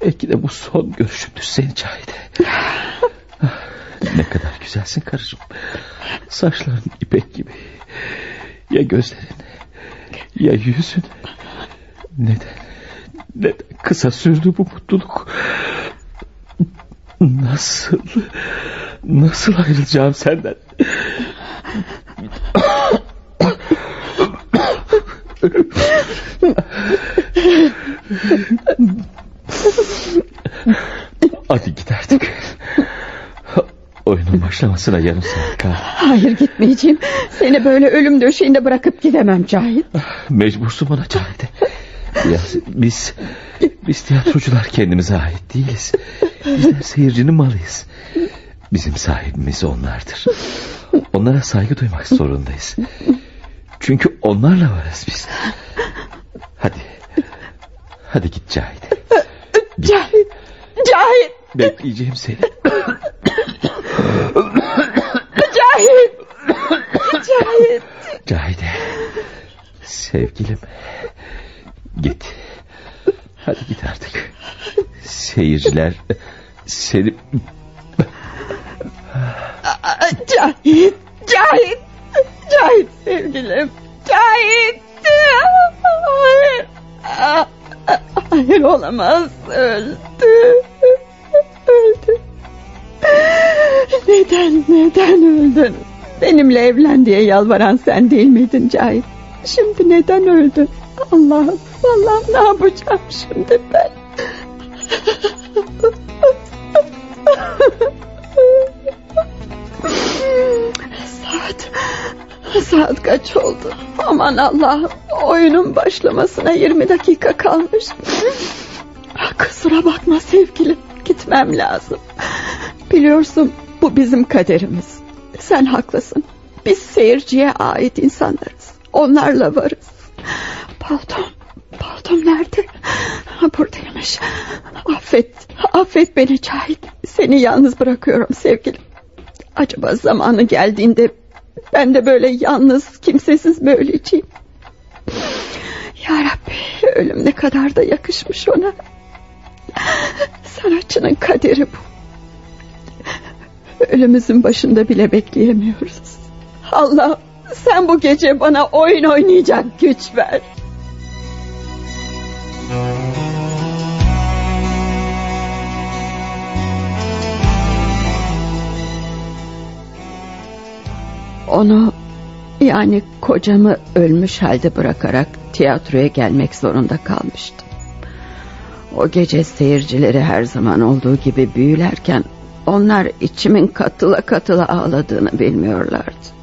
[SPEAKER 4] Belki de bu son görüşümdür seni Cahide. ne kadar güzelsin karıcığım. Saçların ipek gibi. Ya gözlerin ya yüzün. Neden? Neden kısa sürdü bu mutluluk? Nasıl? Nasıl ayrılacağım senden? Hadi git artık. Oyunun başlamasına yarım saat kal.
[SPEAKER 2] Hayır gitmeyeceğim. Seni böyle ölüm döşeğinde bırakıp gidemem Cahit.
[SPEAKER 4] Mecbursun buna Cahide. Ya, biz, biz tiyatrocular kendimize ait değiliz. Bizler seyircinin malıyız. Bizim sahibimiz onlardır. Onlara saygı duymak zorundayız. Çünkü onlarla varız biz. Hadi. Hadi git Cahide. Git.
[SPEAKER 2] Cahit. Cahit.
[SPEAKER 4] Bekleyeceğim seni.
[SPEAKER 2] Cahit. Cahit.
[SPEAKER 4] Cahide. Sevgilim. Git. Hadi git artık. Seyirciler seni
[SPEAKER 2] Cahit. Cahit. Cahit sevgilim. Cahit. Hayır. Hayır olamaz. Öldü. Öldü. Neden, neden öldün? Benimle evlen diye yalvaran sen değil miydin Cahit? Şimdi neden öldün? Allah'ım, Allah'ım ne yapacağım şimdi ben? Saat, saat kaç oldu? Aman Allah'ım, oyunun başlamasına 20 dakika kalmış. Kusura bakma sevgilim, gitmem lazım. Biliyorsun bu bizim kaderimiz. Sen haklısın. Biz seyirciye ait insanlarız. Onlarla varız. Paltom, paltom nerede? Buradaymış. Affet, affet beni Cahit. Seni yalnız bırakıyorum sevgilim. Acaba zamanı geldiğinde ben de böyle yalnız, kimsesiz mi öleceğim? Ya Rabbi, ölüm ne kadar da yakışmış ona. Sanatçının kaderi bu. Ölümümüzün başında bile bekleyemiyoruz. Allah sen bu gece bana oyun oynayacak güç ver. Onu yani kocamı ölmüş halde bırakarak tiyatroya gelmek zorunda kalmıştım. O gece seyircileri her zaman olduğu gibi büyülerken onlar içimin katıla katıla ağladığını bilmiyorlardı.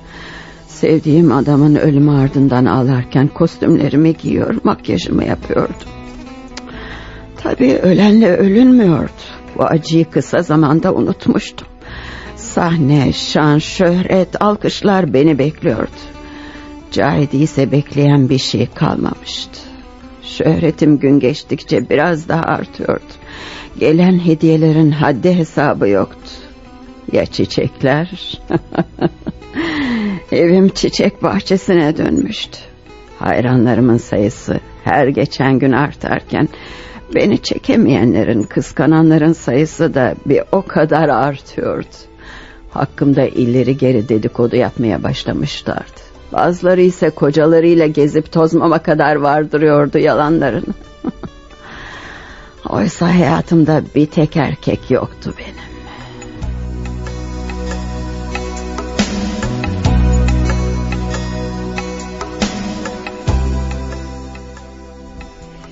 [SPEAKER 2] Sevdiğim adamın ölümü ardından ağlarken kostümlerimi giyiyor, makyajımı yapıyordum. Tabii ölenle ölünmüyordu. Bu acıyı kısa zamanda unutmuştum. Sahne, şan, şöhret, alkışlar beni bekliyordu. Cahide ise bekleyen bir şey kalmamıştı. Şöhretim gün geçtikçe biraz daha artıyordu. Gelen hediyelerin haddi hesabı yoktu. Ya çiçekler? Evim çiçek bahçesine dönmüştü. Hayranlarımın sayısı her geçen gün artarken... ...beni çekemeyenlerin, kıskananların sayısı da bir o kadar artıyordu. Hakkımda ileri geri dedikodu yapmaya başlamışlardı. Bazıları ise kocalarıyla gezip tozmama kadar vardırıyordu yalanlarını. Oysa hayatımda bir tek erkek yoktu benim.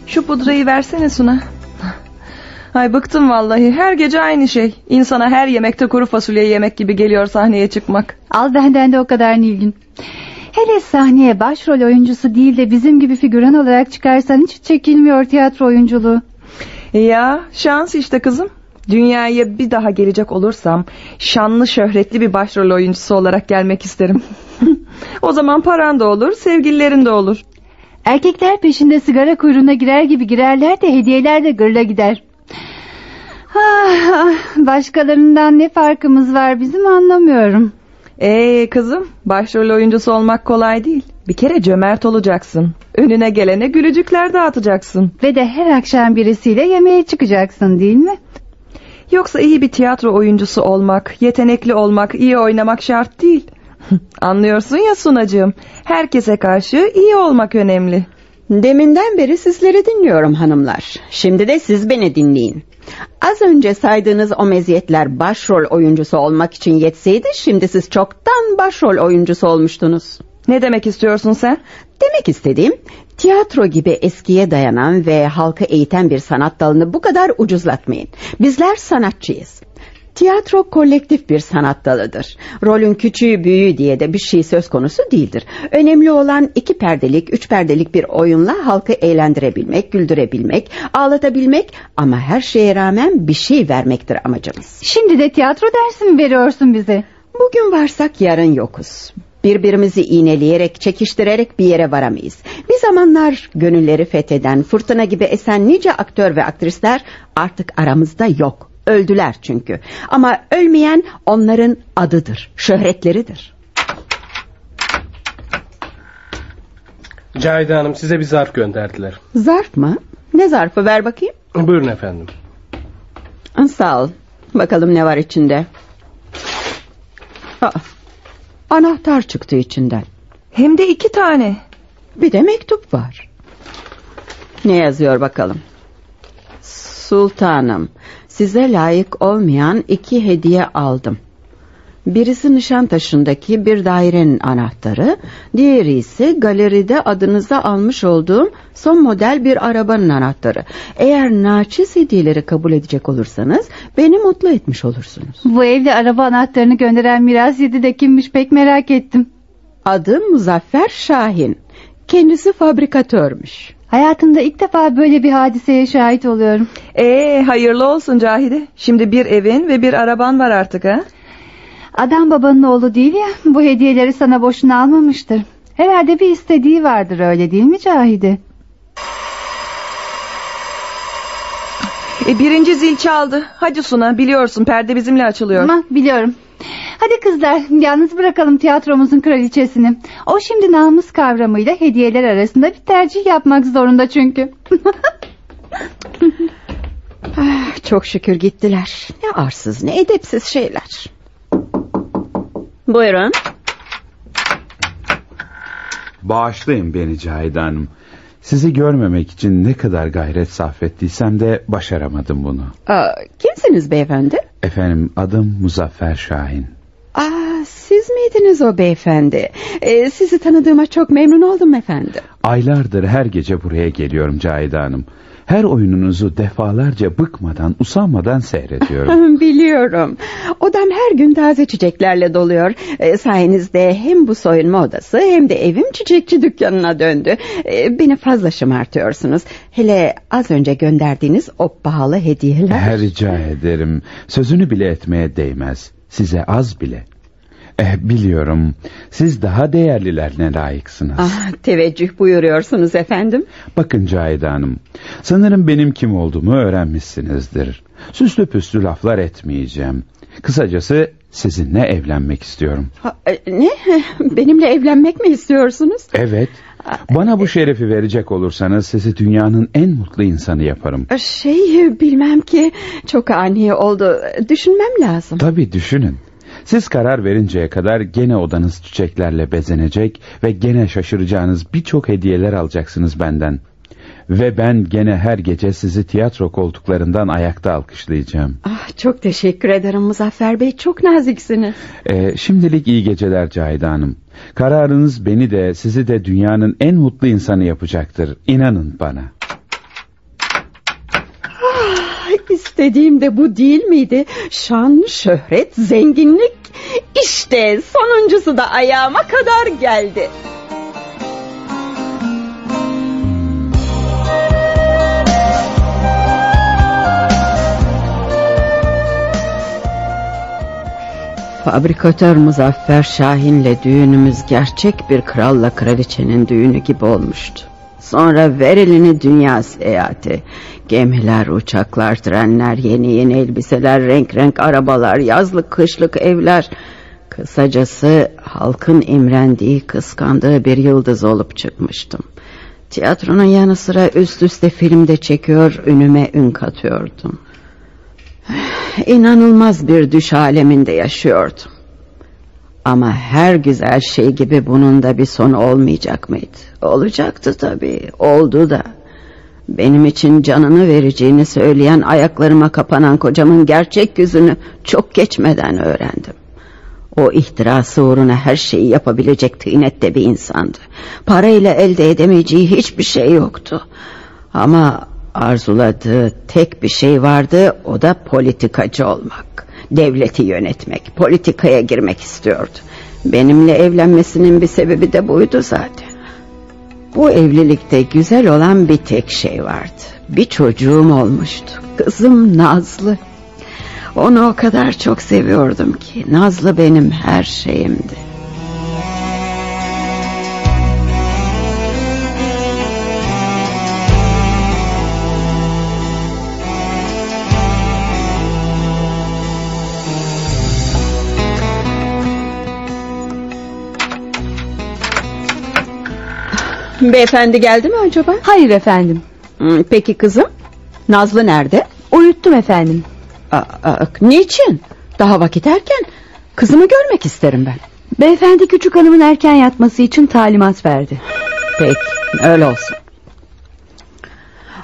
[SPEAKER 6] Şu pudrayı versene Suna. Ay bıktım vallahi. Her gece aynı şey. İnsana her yemekte kuru fasulye yemek gibi geliyor sahneye çıkmak.
[SPEAKER 7] Al benden de o kadar Nilgün. Hele sahneye başrol oyuncusu değil de bizim gibi figüran olarak çıkarsan hiç çekilmiyor tiyatro oyunculuğu.
[SPEAKER 6] Ya şans işte kızım. Dünyaya bir daha gelecek olursam şanlı şöhretli bir başrol oyuncusu olarak gelmek isterim. o zaman paran da olur, sevgililerin de olur.
[SPEAKER 7] Erkekler peşinde sigara kuyruğuna girer gibi girerler de hediyeler de gırla gider. Ah, ah, başkalarından ne farkımız var bizim anlamıyorum.
[SPEAKER 6] Ee kızım, başrol oyuncusu olmak kolay değil. Bir kere cömert olacaksın. Önüne gelene gülücükler dağıtacaksın.
[SPEAKER 7] Ve de her akşam birisiyle yemeğe çıkacaksın değil mi?
[SPEAKER 6] Yoksa iyi bir tiyatro oyuncusu olmak, yetenekli olmak, iyi oynamak şart değil. Anlıyorsun ya Sunacığım. Herkese karşı iyi olmak önemli.
[SPEAKER 2] Deminden beri sizleri dinliyorum hanımlar. Şimdi de siz beni dinleyin. Az önce saydığınız o meziyetler başrol oyuncusu olmak için yetseydi şimdi siz çoktan başrol oyuncusu olmuştunuz.
[SPEAKER 6] Ne demek istiyorsun sen?
[SPEAKER 2] Demek istediğim tiyatro gibi eskiye dayanan ve halkı eğiten bir sanat dalını bu kadar ucuzlatmayın. Bizler sanatçıyız. Tiyatro kolektif bir sanat dalıdır. Rolün küçüğü büyüğü diye de bir şey söz konusu değildir. Önemli olan iki perdelik, üç perdelik bir oyunla halkı eğlendirebilmek, güldürebilmek, ağlatabilmek ama her şeye rağmen bir şey vermektir amacımız.
[SPEAKER 7] Şimdi de tiyatro dersi mi veriyorsun bize?
[SPEAKER 2] Bugün varsak yarın yokuz. Birbirimizi iğneleyerek, çekiştirerek bir yere varamayız. Bir zamanlar gönülleri fetheden, fırtına gibi esen nice aktör ve aktrisler artık aramızda yok. Öldüler çünkü. Ama ölmeyen onların adıdır, şöhretleridir.
[SPEAKER 5] Cahide Hanım size bir zarf gönderdiler.
[SPEAKER 2] Zarf mı? Ne zarfı ver bakayım.
[SPEAKER 5] Buyurun efendim.
[SPEAKER 2] Sağ ol. Bakalım ne var içinde. Aa, anahtar çıktı içinden.
[SPEAKER 6] Hem de iki tane.
[SPEAKER 2] Bir de mektup var. Ne yazıyor bakalım? Sultanım, size layık olmayan iki hediye aldım. Birisi Nişantaşı'ndaki bir dairenin anahtarı, diğeri ise galeride adınıza almış olduğum son model bir arabanın anahtarı. Eğer naçiz hediyeleri kabul edecek olursanız beni mutlu etmiş olursunuz.
[SPEAKER 7] Bu evde araba anahtarını gönderen miras yedi de kimmiş pek merak ettim.
[SPEAKER 2] Adı Muzaffer Şahin. Kendisi fabrikatörmüş.
[SPEAKER 7] Hayatımda ilk defa böyle bir hadiseye şahit oluyorum.
[SPEAKER 6] Ee hayırlı olsun Cahide. Şimdi bir evin ve bir araban var artık ha?
[SPEAKER 7] Adam babanın oğlu değil ya bu hediyeleri sana boşuna almamıştır. Herhalde bir istediği vardır öyle değil mi Cahide?
[SPEAKER 6] E, birinci zil çaldı. Hadi Suna biliyorsun perde bizimle açılıyor.
[SPEAKER 7] Ama biliyorum. Hadi kızlar yalnız bırakalım tiyatromuzun kraliçesini. O şimdi namus kavramıyla hediyeler arasında bir tercih yapmak zorunda çünkü.
[SPEAKER 2] Ah, çok şükür gittiler. Ne arsız ne edepsiz şeyler. Buyurun.
[SPEAKER 8] Bağışlayın beni Cahide Hanım. Sizi görmemek için ne kadar gayret sarf ettiysem de başaramadım bunu.
[SPEAKER 2] Aa, kimsiniz beyefendi?
[SPEAKER 8] Efendim adım Muzaffer Şahin.
[SPEAKER 2] Aa, siz miydiniz o beyefendi? Ee, sizi tanıdığıma çok memnun oldum efendim.
[SPEAKER 8] Aylardır her gece buraya geliyorum Cahide Hanım. Her oyununuzu defalarca bıkmadan, usanmadan seyrediyorum.
[SPEAKER 2] Biliyorum. Odam her gün taze çiçeklerle doluyor. Ee, sayenizde hem bu soyunma odası hem de evim çiçekçi dükkanına döndü. Ee, beni fazla şımartıyorsunuz. Hele az önce gönderdiğiniz o pahalı hediyeler.
[SPEAKER 8] Her rica ederim. Sözünü bile etmeye değmez. Size az bile. Eh, biliyorum. Siz daha değerlilerine layıksınız.
[SPEAKER 2] Ah, teveccüh buyuruyorsunuz efendim.
[SPEAKER 8] Bakın Cahide Hanım. Sanırım benim kim olduğumu öğrenmişsinizdir. Süslü püslü laflar etmeyeceğim. Kısacası sizinle evlenmek istiyorum.
[SPEAKER 2] Ha, e, ne? Benimle evlenmek mi istiyorsunuz?
[SPEAKER 8] Evet. Bana bu şerefi verecek olursanız sizi dünyanın en mutlu insanı yaparım.
[SPEAKER 2] Şey bilmem ki çok ani oldu. Düşünmem lazım.
[SPEAKER 8] Tabii düşünün. Siz karar verinceye kadar gene odanız çiçeklerle bezenecek ve gene şaşıracağınız birçok hediyeler alacaksınız benden. Ve ben gene her gece sizi tiyatro koltuklarından ayakta alkışlayacağım.
[SPEAKER 2] Ah, çok teşekkür ederim Muzaffer Bey. Çok naziksiniz.
[SPEAKER 8] Ee, şimdilik iyi geceler Cahide Hanım. Kararınız beni de sizi de dünyanın en mutlu insanı yapacaktır. İnanın bana.
[SPEAKER 2] istediğim de bu değil miydi? Şan, şöhret, zenginlik. İşte sonuncusu da ayağıma kadar geldi. Fabrikatör Muzaffer Şahin'le düğünümüz gerçek bir kralla kraliçenin düğünü gibi olmuştu. Sonra ver elini dünya seyahati. Gemiler, uçaklar, trenler, yeni yeni elbiseler, renk renk arabalar, yazlık kışlık evler. Kısacası halkın imrendiği, kıskandığı bir yıldız olup çıkmıştım. Tiyatronun yanı sıra üst üste filmde çekiyor, ünüme ün katıyordum. İnanılmaz bir düş aleminde yaşıyordum. Ama her güzel şey gibi bunun da bir sonu olmayacak mıydı? Olacaktı tabii, oldu da. Benim için canını vereceğini söyleyen ayaklarıma kapanan kocamın gerçek yüzünü çok geçmeden öğrendim. O ihtirası uğruna her şeyi yapabilecek tıynette bir insandı. Parayla elde edemeyeceği hiçbir şey yoktu. Ama arzuladığı tek bir şey vardı o da politikacı olmak. Devleti yönetmek, politikaya girmek istiyordu. Benimle evlenmesinin bir sebebi de buydu zaten. Bu evlilikte güzel olan bir tek şey vardı. Bir çocuğum olmuştu. Kızım Nazlı. Onu o kadar çok seviyordum ki Nazlı benim her şeyimdi. Beyefendi geldi mi acaba?
[SPEAKER 3] Hayır efendim.
[SPEAKER 2] Hmm, Peki kızım? Nazlı nerede?
[SPEAKER 3] Uyuttum efendim.
[SPEAKER 2] Aa, aa, niçin? Daha vakit erken. Kızımı görmek isterim ben.
[SPEAKER 3] Beyefendi küçük hanımın erken yatması için talimat verdi.
[SPEAKER 2] Peki öyle olsun.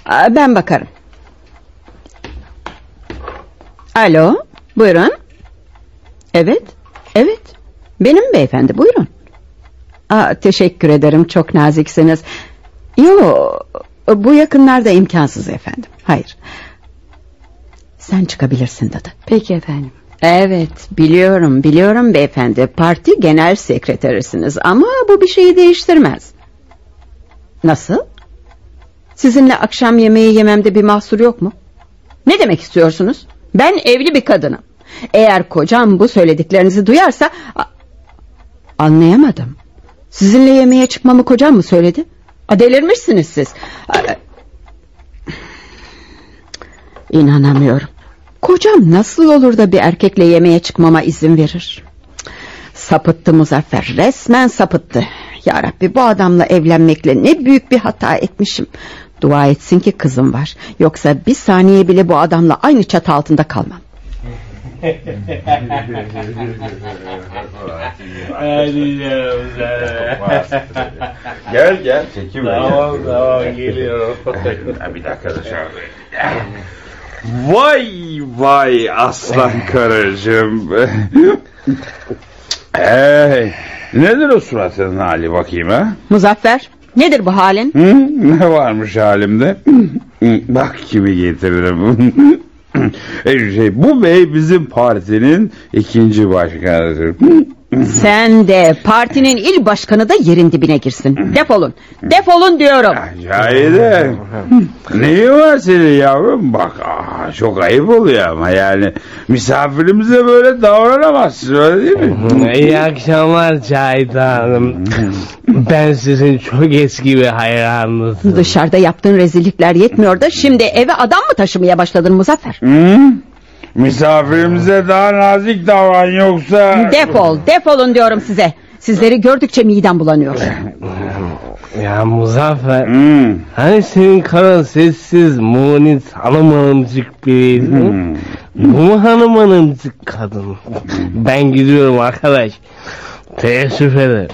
[SPEAKER 2] Aa, ben bakarım. Alo buyurun. Evet evet benim beyefendi buyurun. Aa, teşekkür ederim çok naziksiniz. Yo bu yakınlarda imkansız efendim. Hayır. Sen çıkabilirsin Dadı.
[SPEAKER 3] Peki efendim.
[SPEAKER 2] Evet biliyorum biliyorum beyefendi parti genel sekreterisiniz ama bu bir şeyi değiştirmez. Nasıl? Sizinle akşam yemeği yememde bir mahsur yok mu? Ne demek istiyorsunuz? Ben evli bir kadınım. Eğer kocam bu söylediklerinizi duyarsa... Anlayamadım. Sizinle yemeğe çıkmamı kocam mı söyledi? A, delirmişsiniz siz. A- İnanamıyorum. Kocam nasıl olur da bir erkekle yemeğe çıkmama izin verir? Sapıttı Muzaffer, resmen sapıttı. Ya Rabbi bu adamla evlenmekle ne büyük bir hata etmişim. Dua etsin ki kızım var. Yoksa bir saniye bile bu adamla aynı çatı altında kalmam.
[SPEAKER 5] Hadi canım sen.
[SPEAKER 8] Gel gel çekim
[SPEAKER 5] Tamam tamam geliyorum.
[SPEAKER 8] bir dakika dışarı. Vay vay aslan karıcığım. hey, nedir o suratının hali bakayım ha?
[SPEAKER 2] Muzaffer nedir bu halin?
[SPEAKER 8] Hı? Ne varmış halimde? Bak kimi getirdim. Şey, bu bey bizim partinin ikinci başkanıdır.
[SPEAKER 2] Sen de partinin il başkanı da yerin dibine girsin. Defolun. Defolun diyorum.
[SPEAKER 8] Cahide. Neyi var senin yavrum? Bak aa, çok ayıp oluyor ama yani misafirimize böyle davranamazsın öyle değil mi?
[SPEAKER 5] İyi akşamlar Cahide Hanım. Ben sizin çok eski bir hayranınızım.
[SPEAKER 2] Dışarıda yaptığın rezillikler yetmiyor da şimdi eve adam mı taşımaya başladın Muzaffer?
[SPEAKER 8] Misafirimize daha nazik davran yoksa...
[SPEAKER 2] Defol, defolun diyorum size. Sizleri gördükçe midem bulanıyor.
[SPEAKER 5] Ya Muzaffer.
[SPEAKER 8] Hı.
[SPEAKER 5] Hani senin karın sessiz, munis, hanım hanımcık biriydi.
[SPEAKER 8] Hı.
[SPEAKER 5] Bu hanım hanımcık kadın? Ben gidiyorum arkadaş. Teessüf ederim.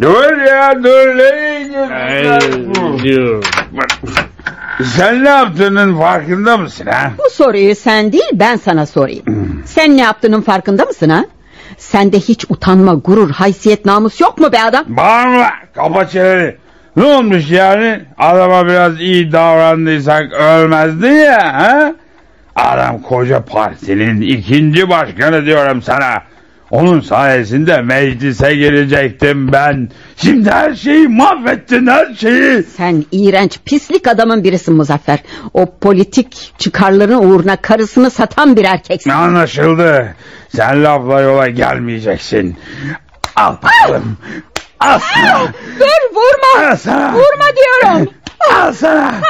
[SPEAKER 8] Dur ya dur nereye
[SPEAKER 5] Hayır,
[SPEAKER 8] gidiyorsun?
[SPEAKER 5] gidiyorum.
[SPEAKER 8] Sen ne yaptığının farkında mısın ha?
[SPEAKER 2] Bu soruyu sen değil ben sana sorayım. Sen ne yaptığının farkında mısın ha? Sende hiç utanma, gurur, haysiyet, namus yok mu be adam?
[SPEAKER 8] Bağırma kapa çeneni. Ne olmuş yani? Adama biraz iyi davrandıysak ölmezdi ya ha? Adam koca partinin ikinci başkanı diyorum sana. Onun sayesinde meclise girecektim ben. Şimdi her şeyi mahvettin her şeyi.
[SPEAKER 2] Sen iğrenç pislik adamın birisin Muzaffer. O politik çıkarların uğruna karısını satan bir erkeksin.
[SPEAKER 8] Anlaşıldı. Sen lafla yola gelmeyeceksin. Al bakalım. Al sana.
[SPEAKER 2] Dur vurma.
[SPEAKER 8] Al sana.
[SPEAKER 2] Vurma diyorum.
[SPEAKER 8] Al sana.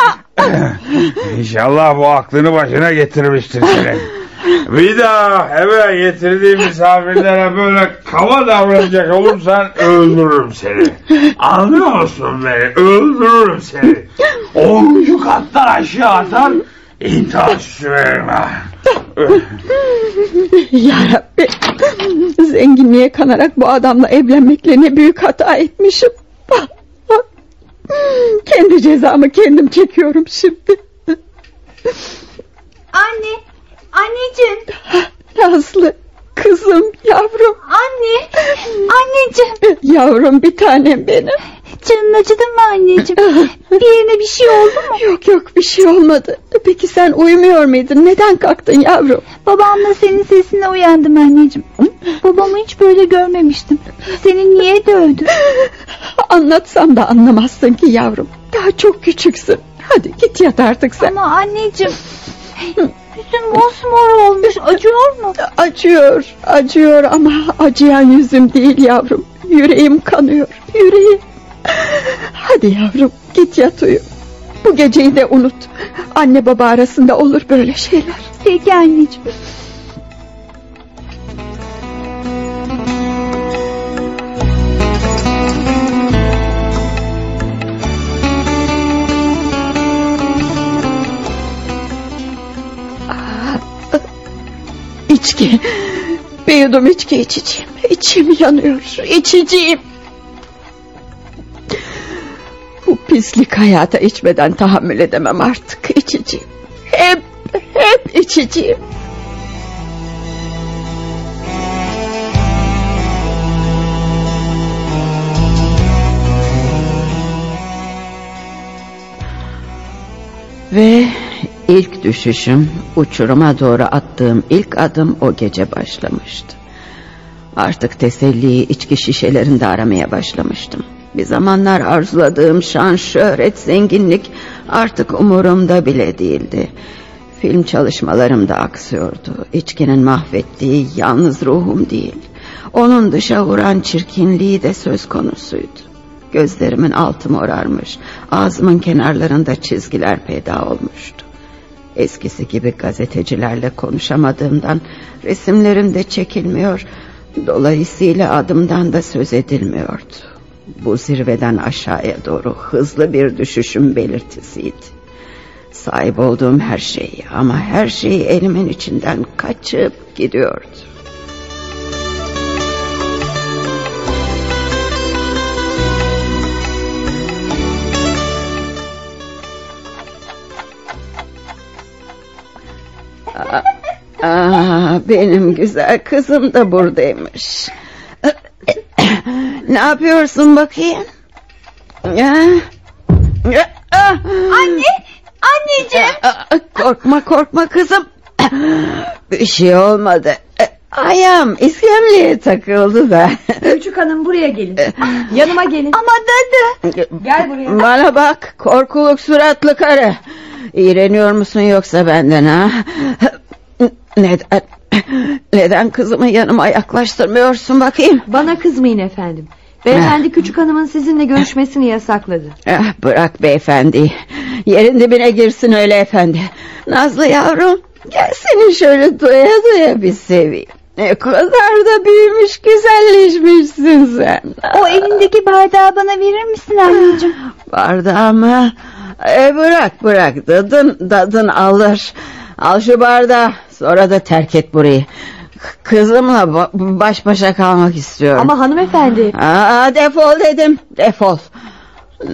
[SPEAKER 8] İnşallah bu aklını başına getirmiştir senin. Bir daha eve getirdiğim misafirlere böyle kaba davranacak olursan öldürürüm seni. Anlıyor musun beni? Öldürürüm seni. Onuncu kattan aşağı atar intihar sürerim ha.
[SPEAKER 2] Yarabbi. Zenginliğe kanarak bu adamla evlenmekle ne büyük hata etmişim. Kendi cezamı kendim çekiyorum şimdi.
[SPEAKER 3] Anne, anneciğim,
[SPEAKER 2] Nazlı, kızım, yavrum.
[SPEAKER 3] anne, anneciğim.
[SPEAKER 2] Yavrum bir tanem benim.
[SPEAKER 7] Canın acıdı mı anneciğim? Bir yerine bir şey oldu mu?
[SPEAKER 2] Yok yok bir şey olmadı. Peki sen uyumuyor muydun? Neden kalktın yavrum?
[SPEAKER 7] Babamla senin sesine uyandım anneciğim. Babamı hiç böyle görmemiştim. Seni niye dövdü?
[SPEAKER 2] Anlatsam da anlamazsın ki yavrum. Daha çok küçüksün. Hadi git yat artık sen.
[SPEAKER 7] Ama anneciğim. Yüzün mosmor olmuş. Acıyor mu?
[SPEAKER 2] Acıyor, acıyor ama acıyan yüzüm değil yavrum. Yüreğim kanıyor, yüreğim. Hadi yavrum git yat uyu. Bu geceyi de unut. Anne baba arasında olur böyle şeyler.
[SPEAKER 7] Peki anneciğim.
[SPEAKER 2] İçki. Bir yudum içki içeceğim. İçim yanıyor. İçeceğim. Bu pislik hayata içmeden tahammül edemem artık. İçeceğim. Hep, hep içeceğim. Ve ilk düşüşüm uçuruma doğru attığım ilk adım o gece başlamıştı. Artık teselliyi içki şişelerinde aramaya başlamıştım. Bir zamanlar arzuladığım şan, şöhret, zenginlik artık umurumda bile değildi. Film çalışmalarım da aksıyordu. İçkinin mahvettiği yalnız ruhum değil. Onun dışa vuran çirkinliği de söz konusuydu. Gözlerimin altı morarmış. Ağzımın kenarlarında çizgiler peyda olmuştu. Eskisi gibi gazetecilerle konuşamadığımdan resimlerim de çekilmiyor. Dolayısıyla adımdan da söz edilmiyordu. Bu zirveden aşağıya doğru hızlı bir düşüşün belirtisiydi. Sahip olduğum her şey ama her şey elimin içinden kaçıp gidiyordu. Benim güzel kızım da buradaymış. ne yapıyorsun bakayım? Ah!
[SPEAKER 3] Anne, anneciğim.
[SPEAKER 2] Aa, Korkma korkma kızım. Bir şey olmadı. Ayağım iskemleye takıldı da.
[SPEAKER 3] Küçük hanım buraya gelin. Yanıma gelin.
[SPEAKER 7] Ama dadı.
[SPEAKER 3] Gel buraya.
[SPEAKER 2] Bana bak korkuluk suratlı karı. İğreniyor musun yoksa benden ha? Neden, neden kızımı yanıma yaklaştırmıyorsun bakayım?
[SPEAKER 3] Bana kızmayın efendim. Beyefendi küçük hanımın sizinle görüşmesini yasakladı.
[SPEAKER 2] Ah, bırak beyefendi. Yerin dibine girsin öyle efendi. Nazlı yavrum gel seni şöyle doya doya bir seveyim. Ne kadar da büyümüş güzelleşmişsin sen.
[SPEAKER 7] O elindeki bardağı bana verir misin anneciğim?
[SPEAKER 2] Bardağımı e, bırak bırak dadın dadın alır. Al şu bardağı sonra da terk et burayı. Kızımla ba- baş başa kalmak istiyorum.
[SPEAKER 3] Ama hanımefendi.
[SPEAKER 2] Aa, defol dedim defol.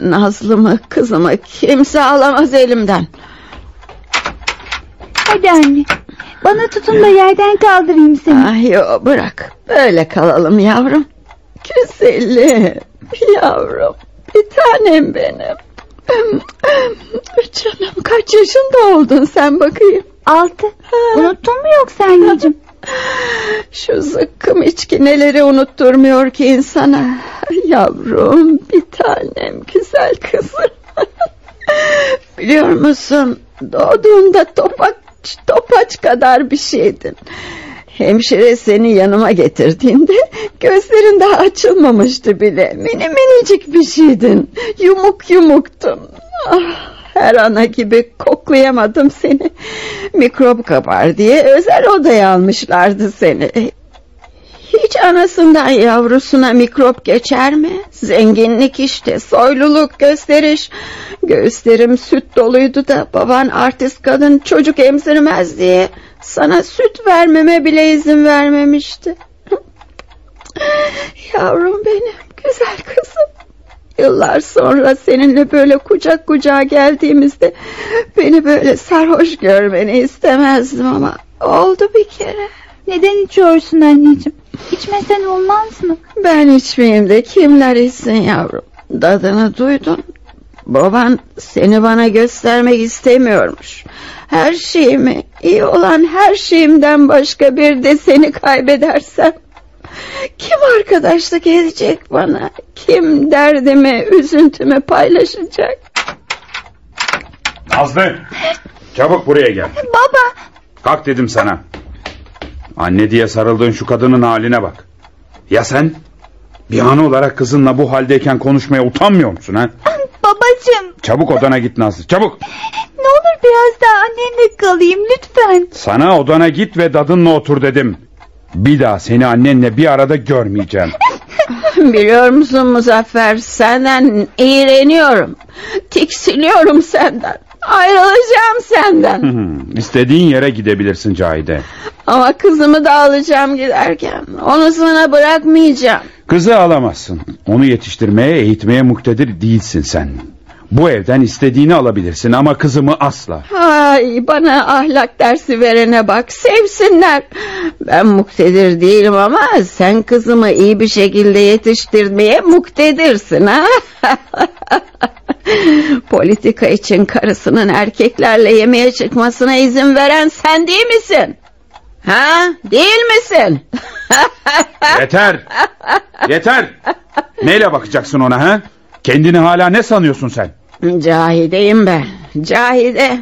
[SPEAKER 2] Nazlımı kızımı kimse alamaz elimden.
[SPEAKER 7] Hadi anne. Bana tutun da yerden kaldırayım seni.
[SPEAKER 2] Ay yo, bırak böyle kalalım yavrum. Güzelim yavrum bir tanem benim. Canım kaç yaşında oldun sen bakayım.
[SPEAKER 7] Altı. Unuttun mu yoksa anneciğim?
[SPEAKER 2] Şu zıkkım içki neleri unutturmuyor ki insana. Yavrum bir tanem güzel kızım. Biliyor musun doğduğunda topaç, topaç kadar bir şeydin. Hemşire seni yanıma getirdiğinde gözlerin daha açılmamıştı bile. Mini minicik bir şeydin. Yumuk yumuktun. Ah, her ana gibi koklayamadım seni. Mikrop kapar diye özel odaya almışlardı seni. Hiç anasından yavrusuna mikrop geçer mi? Zenginlik işte, soyluluk, gösteriş. Göğüslerim süt doluydu da baban artist kadın çocuk emzirmez diye sana süt vermeme bile izin vermemişti. Yavrum benim, güzel kızım. Yıllar sonra seninle böyle kucak kucağa geldiğimizde beni böyle sarhoş görmeni istemezdim ama oldu bir kere.
[SPEAKER 7] Neden içiyorsun anneciğim? İçmesen olmaz mı?
[SPEAKER 2] Ben içmeyeyim de kimler içsin yavrum. Dadını duydun. Baban seni bana göstermek istemiyormuş. Her şeyimi, iyi olan her şeyimden başka bir de seni kaybedersem. Kim arkadaşlık edecek bana? Kim derdimi, üzüntümü paylaşacak?
[SPEAKER 8] Nazlı! Çabuk buraya gel.
[SPEAKER 7] Baba.
[SPEAKER 8] Kalk dedim sana. Anne diye sarıldığın şu kadının haline bak. Ya sen? Bir ana olarak kızınla bu haldeyken konuşmaya utanmıyor musun ha?
[SPEAKER 7] Babacığım
[SPEAKER 8] Çabuk odana git Nazlı çabuk.
[SPEAKER 7] ne olur biraz daha annemle kalayım lütfen.
[SPEAKER 8] Sana odana git ve dadınla otur dedim. Bir daha seni annenle bir arada görmeyeceğim.
[SPEAKER 2] Biliyor musun Muzaffer senden iğreniyorum. Tiksiniyorum senden. Ayrılacağım senden.
[SPEAKER 8] Hmm, İstediğin yere gidebilirsin Cahide.
[SPEAKER 2] Ama kızımı da alacağım giderken. Onu sana bırakmayacağım.
[SPEAKER 8] Kızı alamazsın. Onu yetiştirmeye, eğitmeye muktedir değilsin sen. Bu evden istediğini alabilirsin ama kızımı asla.
[SPEAKER 2] Ay bana ahlak dersi verene bak sevsinler. Ben muktedir değilim ama sen kızımı iyi bir şekilde yetiştirmeye muktedirsin ha. Politika için karısının erkeklerle yemeğe çıkmasına izin veren sen değil misin? Ha? Değil misin?
[SPEAKER 8] Yeter! Yeter! Neyle bakacaksın ona ha? Kendini hala ne sanıyorsun sen?
[SPEAKER 2] Cahideyim ben. Cahide.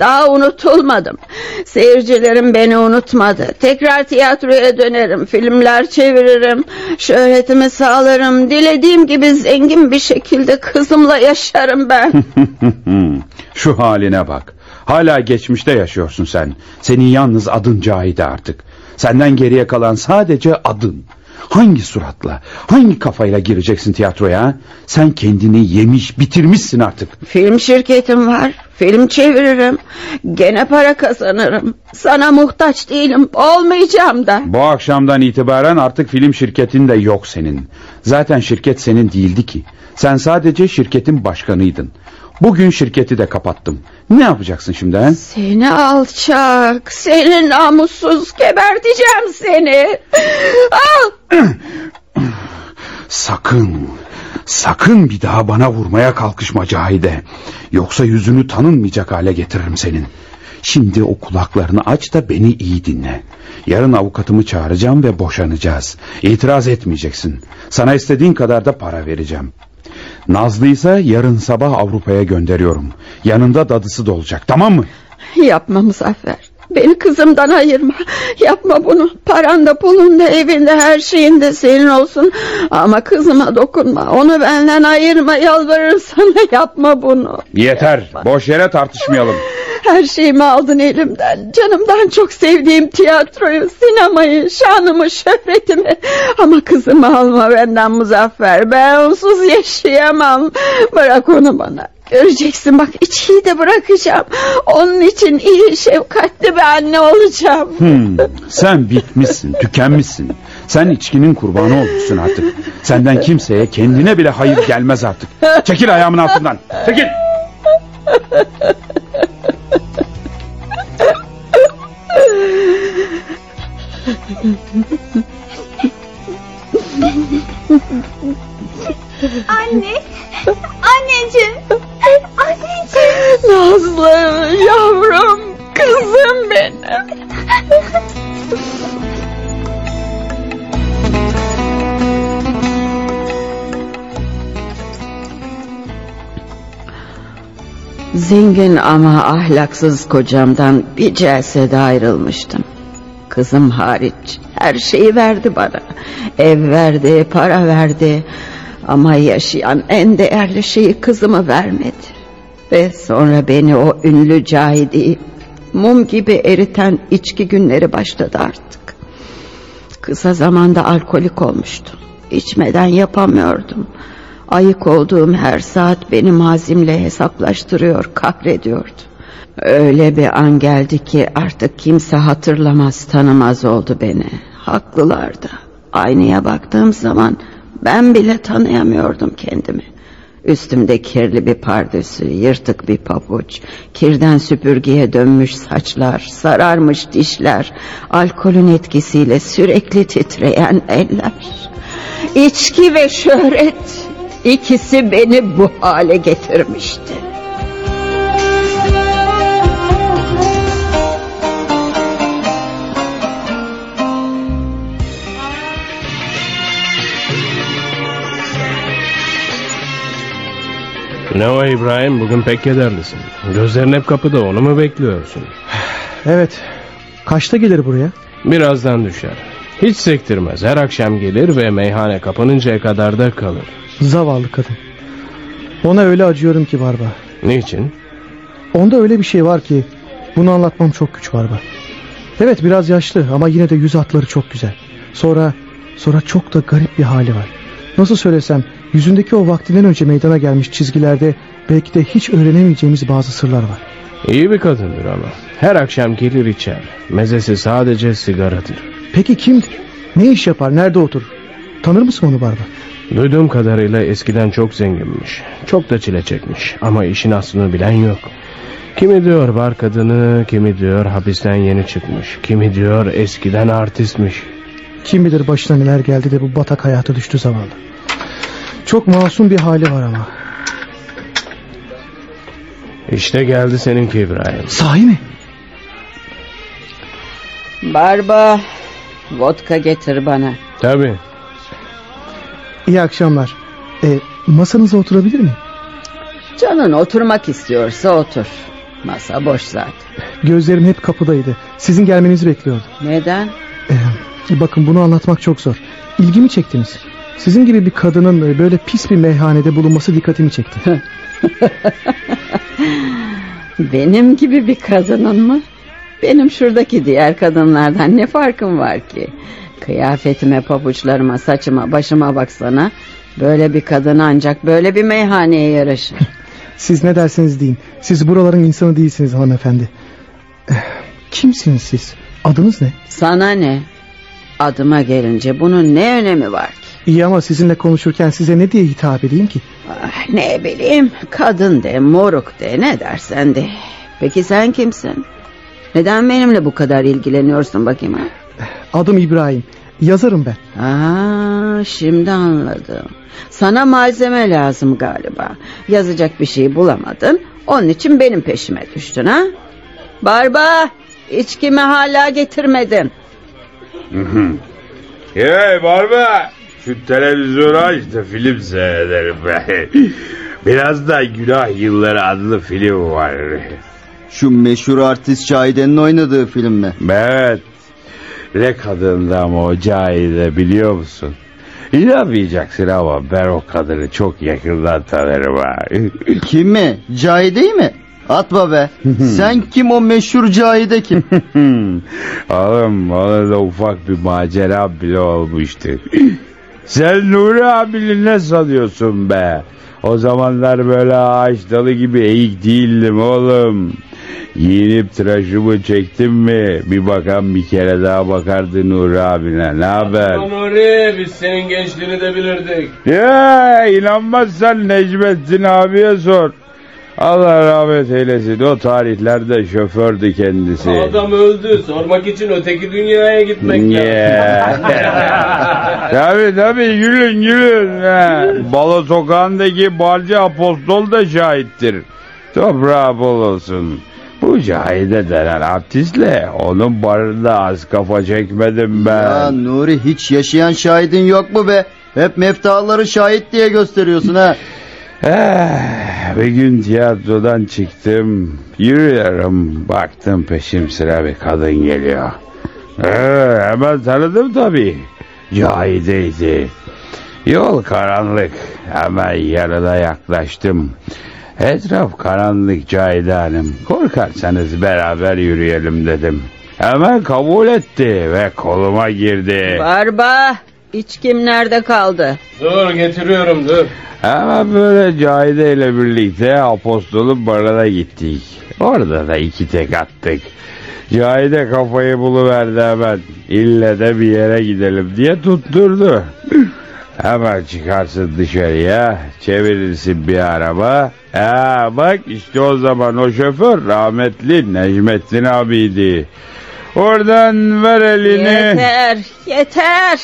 [SPEAKER 2] Daha unutulmadım. Seyircilerim beni unutmadı. Tekrar tiyatroya dönerim. Filmler çeviririm. Şöhretimi sağlarım. Dilediğim gibi zengin bir şekilde kızımla yaşarım ben.
[SPEAKER 8] Şu haline bak. Hala geçmişte yaşıyorsun sen. Senin yalnız adın Cahide artık. Senden geriye kalan sadece adın. Hangi suratla, hangi kafayla gireceksin tiyatroya? Sen kendini yemiş, bitirmişsin artık.
[SPEAKER 2] Film şirketim var. Film çeviririm. Gene para kazanırım. Sana muhtaç değilim. Olmayacağım da.
[SPEAKER 8] Bu akşamdan itibaren artık film şirketin de yok senin. Zaten şirket senin değildi ki. Sen sadece şirketin başkanıydın. Bugün şirketi de kapattım. Ne yapacaksın şimdi ha?
[SPEAKER 2] Seni alçak, seni namussuz geberteceğim seni. Al.
[SPEAKER 8] Sakın, sakın bir daha bana vurmaya kalkışma Cahide. Yoksa yüzünü tanınmayacak hale getiririm senin. Şimdi o kulaklarını aç da beni iyi dinle. Yarın avukatımı çağıracağım ve boşanacağız. İtiraz etmeyeceksin. Sana istediğin kadar da para vereceğim. Nazlı ise yarın sabah Avrupa'ya gönderiyorum. Yanında dadısı da olacak tamam mı?
[SPEAKER 2] Yapma Muzaffer. Beni kızımdan ayırma. Yapma bunu. Paran da pulun da evinde her şeyin de senin olsun. Ama kızıma dokunma. Onu benden ayırma. Yalvarırım sana yapma bunu.
[SPEAKER 8] Yeter boş yere tartışmayalım.
[SPEAKER 2] Her şeyimi aldın elimden. Canımdan çok sevdiğim tiyatroyu, sinemayı, şanımı, şöhretimi. Ama kızımı alma benden Muzaffer. Ben onsuz yaşayamam. Bırak onu bana. Göreceksin bak içkiyi de bırakacağım. Onun için iyi şefkatli bir anne olacağım.
[SPEAKER 8] Hmm, sen bitmişsin, tükenmişsin. Sen içkinin kurbanı olmuşsun artık. Senden kimseye, kendine bile hayır gelmez artık. Çekil ayağımın altından. Çekil.
[SPEAKER 7] Anne. Anneciğim. Anneciğim.
[SPEAKER 2] Nazlı yavrum kızım benim. Zengin ama ahlaksız kocamdan bir celsede ayrılmıştım. Kızım hariç her şeyi verdi bana. Ev verdi, para verdi. Ama yaşayan en değerli şeyi kızımı vermedi. Ve sonra beni o ünlü Cahide'yi mum gibi eriten içki günleri başladı artık. Kısa zamanda alkolik olmuştum. İçmeden yapamıyordum. Ayık olduğum her saat beni mazimle hesaplaştırıyor, kahrediyordu. Öyle bir an geldi ki artık kimse hatırlamaz, tanımaz oldu beni. Haklılardı. Aynaya baktığım zaman ben bile tanıyamıyordum kendimi. Üstümde kirli bir pardösü, yırtık bir pabuç, kirden süpürgeye dönmüş saçlar, sararmış dişler, alkolün etkisiyle sürekli titreyen eller. İçki ve şöhret ikisi beni bu hale getirmişti.
[SPEAKER 5] Ne o İbrahim bugün pek kederlisin. Gözlerin hep kapıda onu mu bekliyorsun?
[SPEAKER 9] Evet. Kaçta gelir buraya?
[SPEAKER 5] Birazdan düşer. Hiç sektirmez. Her akşam gelir ve meyhane kapanıncaya kadar da kalır.
[SPEAKER 9] Zavallı kadın. Ona öyle acıyorum ki Barba.
[SPEAKER 5] Niçin?
[SPEAKER 9] Onda öyle bir şey var ki bunu anlatmam çok güç Barba. Evet biraz yaşlı ama yine de yüz hatları çok güzel. Sonra sonra çok da garip bir hali var. Nasıl söylesem yüzündeki o vaktinden önce meydana gelmiş çizgilerde belki de hiç öğrenemeyeceğimiz bazı sırlar var.
[SPEAKER 5] İyi bir kadındır ama. Her akşam gelir içer. Mezesi sadece sigaradır.
[SPEAKER 9] Peki kimdir? Ne iş yapar? Nerede oturur? Tanır mısın onu Barba?
[SPEAKER 5] Duyduğum kadarıyla eskiden çok zenginmiş. Çok da çile çekmiş. Ama işin aslını bilen yok. Kimi diyor var kadını, kimi diyor hapisten yeni çıkmış. Kimi diyor eskiden artistmiş.
[SPEAKER 9] Kim bilir başına neler geldi de bu batak hayata düştü zavallı. Çok masum bir hali var ama.
[SPEAKER 5] İşte geldi seninki İbrahim.
[SPEAKER 9] Sahi mi?
[SPEAKER 2] Barba, vodka getir bana.
[SPEAKER 5] Tabii.
[SPEAKER 9] İyi akşamlar. E, masanıza oturabilir miyim?
[SPEAKER 2] Canın oturmak istiyorsa otur. Masa boş zaten.
[SPEAKER 9] Gözlerim hep kapıdaydı. Sizin gelmenizi bekliyordum.
[SPEAKER 2] Neden?
[SPEAKER 9] Ee, bakın bunu anlatmak çok zor. İlgimi çektiniz. Sizin gibi bir kadının e, böyle pis bir meyhanede bulunması dikkatimi çekti.
[SPEAKER 2] Benim gibi bir kadının mı? Benim şuradaki diğer kadınlardan ne farkım var ki? Kıyafetime, pabuçlarıma, saçıma, başıma baksana. Böyle bir kadın ancak böyle bir meyhaneye yaraşır.
[SPEAKER 9] Siz ne derseniz deyin. Siz buraların insanı değilsiniz hanımefendi. Eh, Kimsiniz siz? Adınız ne?
[SPEAKER 2] Sana ne? Adıma gelince bunun ne önemi var ki?
[SPEAKER 9] İyi ama sizinle konuşurken size ne diye hitap edeyim ki?
[SPEAKER 2] Ah, ne bileyim kadın de moruk de ne dersen de. Peki sen kimsin? Neden benimle bu kadar ilgileniyorsun bakayım ha?
[SPEAKER 9] Adım İbrahim. Yazarım ben.
[SPEAKER 2] Aa, şimdi anladım. Sana malzeme lazım galiba. Yazacak bir şey bulamadın. Onun için benim peşime düştün ha? Barba, içkimi hala getirmedin.
[SPEAKER 8] Hey Barba şu televizyonu aç da film seyrederim be. Biraz da Günah Yılları adlı film var.
[SPEAKER 10] Şu meşhur artist Cahide'nin oynadığı film mi?
[SPEAKER 8] Evet. Ne kadındı ama o Cahide biliyor musun? İnanmayacaksın ama ben o kadını çok yakından tanırım ha.
[SPEAKER 10] Kim mi? Cahide'yi mi? Atma be. Sen kim o meşhur Cahide kim?
[SPEAKER 8] Oğlum ona da ufak bir macera bile olmuştu. Sen Nuri abini ne sanıyorsun be? O zamanlar böyle ağaç dalı gibi eğik değildim oğlum. Giyinip tıraşımı çektim mi bir bakan bir kere daha bakardı Nuri abine. Ne haber?
[SPEAKER 5] Nuri biz senin gençliğini de bilirdik.
[SPEAKER 8] Ya inanmazsan Necmettin abiye sor. Allah rahmet eylesin. O tarihlerde şofördü kendisi.
[SPEAKER 5] Adam öldü. Sormak için öteki dünyaya gitmek lazım.
[SPEAKER 8] tabii tabii gülün gülün. Ha. Balo sokağındaki balcı apostol da şahittir. Toprağı bol olsun. Bu Bu Cahide denen artistle onun barında az kafa çekmedim ben.
[SPEAKER 10] Ya Nuri hiç yaşayan şahidin yok mu be? Hep meftaları şahit diye gösteriyorsun ha.
[SPEAKER 8] Eh, bir gün tiyatrodan çıktım. Yürüyorum. Baktım peşim sıra bir kadın geliyor. Ee, hemen tanıdım tabii. Cahide'ydi. Yol karanlık. Hemen yanına yaklaştım. Etraf karanlık Cahide Hanım. Korkarsanız beraber yürüyelim dedim. Hemen kabul etti ve koluma girdi.
[SPEAKER 2] Barba içkim nerede kaldı?
[SPEAKER 5] Dur getiriyorum dur.
[SPEAKER 8] Hemen böyle Cahide ile birlikte apostolun barına gittik. Orada da iki tek attık. Cahide kafayı buluverdi hemen. İlle de bir yere gidelim diye tutturdu. Hemen çıkarsın dışarıya, çevirirsin bir araba. Aa, bak işte o zaman o şoför rahmetli Necmettin abiydi. Oradan ver elini.
[SPEAKER 2] Yeter yeter.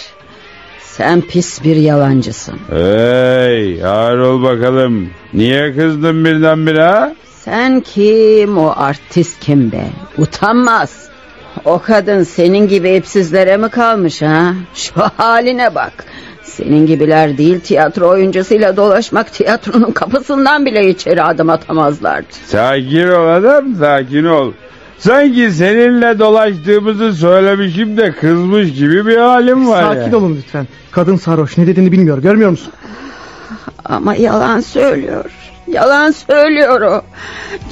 [SPEAKER 2] Sen pis bir yalancısın.
[SPEAKER 8] Hey ağır ol bakalım. Niye kızdın birdenbire ha?
[SPEAKER 2] Sen kim o artist kim be? Utanmaz. O kadın senin gibi ipsizlere mi kalmış ha? Şu haline bak. Senin gibiler değil tiyatro oyuncusuyla dolaşmak tiyatronun kapısından bile içeri adım atamazlardı.
[SPEAKER 8] Sakin ol adam sakin ol. Sanki seninle dolaştığımızı söylemişim de kızmış gibi bir halim var
[SPEAKER 9] Sakin
[SPEAKER 8] ya.
[SPEAKER 9] olun lütfen. Kadın sarhoş ne dediğini bilmiyor görmüyor musun?
[SPEAKER 2] Ama yalan söylüyor. Yalan söylüyor o.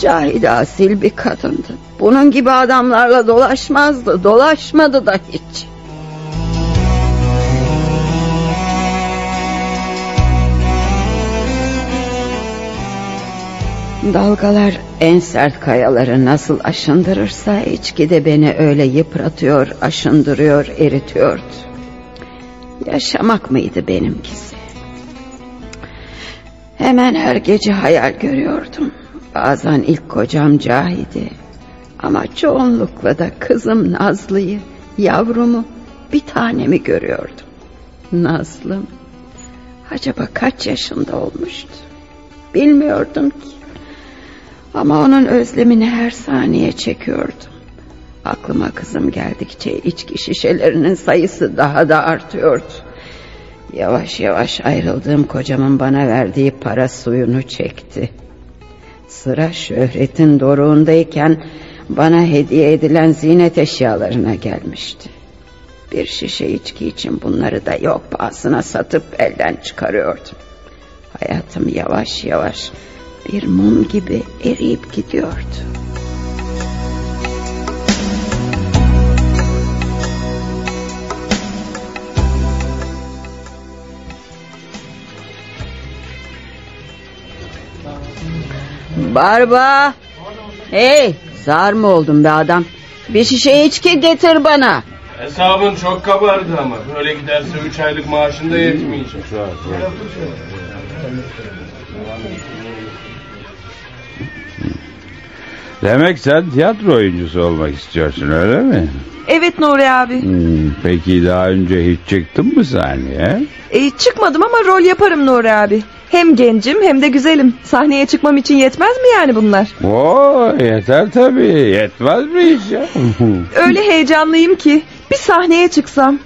[SPEAKER 2] Cahide asil bir kadındı. Bunun gibi adamlarla dolaşmazdı. Dolaşmadı da hiç. Dalgalar en sert kayaları nasıl aşındırırsa içki de beni öyle yıpratıyor, aşındırıyor, eritiyordu. Yaşamak mıydı benimkisi? Hemen her gece hayal görüyordum. Bazen ilk kocam Cahidi. Ama çoğunlukla da kızım Nazlı'yı, yavrumu, bir tanemi görüyordum. Nazlım. Acaba kaç yaşında olmuştu? Bilmiyordum ki. Ama onun özlemini her saniye çekiyordum. Aklıma kızım geldikçe içki şişelerinin sayısı daha da artıyordu. Yavaş yavaş ayrıldığım kocamın bana verdiği para suyunu çekti. Sıra şöhretin doruğundayken bana hediye edilen ziynet eşyalarına gelmişti. Bir şişe içki için bunları da yok pahasına satıp elden çıkarıyordum. Hayatım yavaş yavaş bir mum gibi eriyip gidiyordu. Barba! Hey! Zar mı oldun be adam? Bir şişe içki getir bana.
[SPEAKER 5] Hesabın çok kabardı ama. Böyle giderse 3 aylık maaşın da yetmeyecek.
[SPEAKER 8] Demek sen tiyatro oyuncusu olmak istiyorsun öyle mi?
[SPEAKER 6] Evet Nuri abi.
[SPEAKER 8] Hmm, peki daha önce hiç çıktın mı sahneye?
[SPEAKER 6] E, çıkmadım ama rol yaparım Nuri abi. Hem gencim hem de güzelim. Sahneye çıkmam için yetmez mi yani bunlar?
[SPEAKER 8] Oo yeter tabii yetmez mi hiç ya?
[SPEAKER 6] Öyle heyecanlıyım ki bir sahneye çıksam.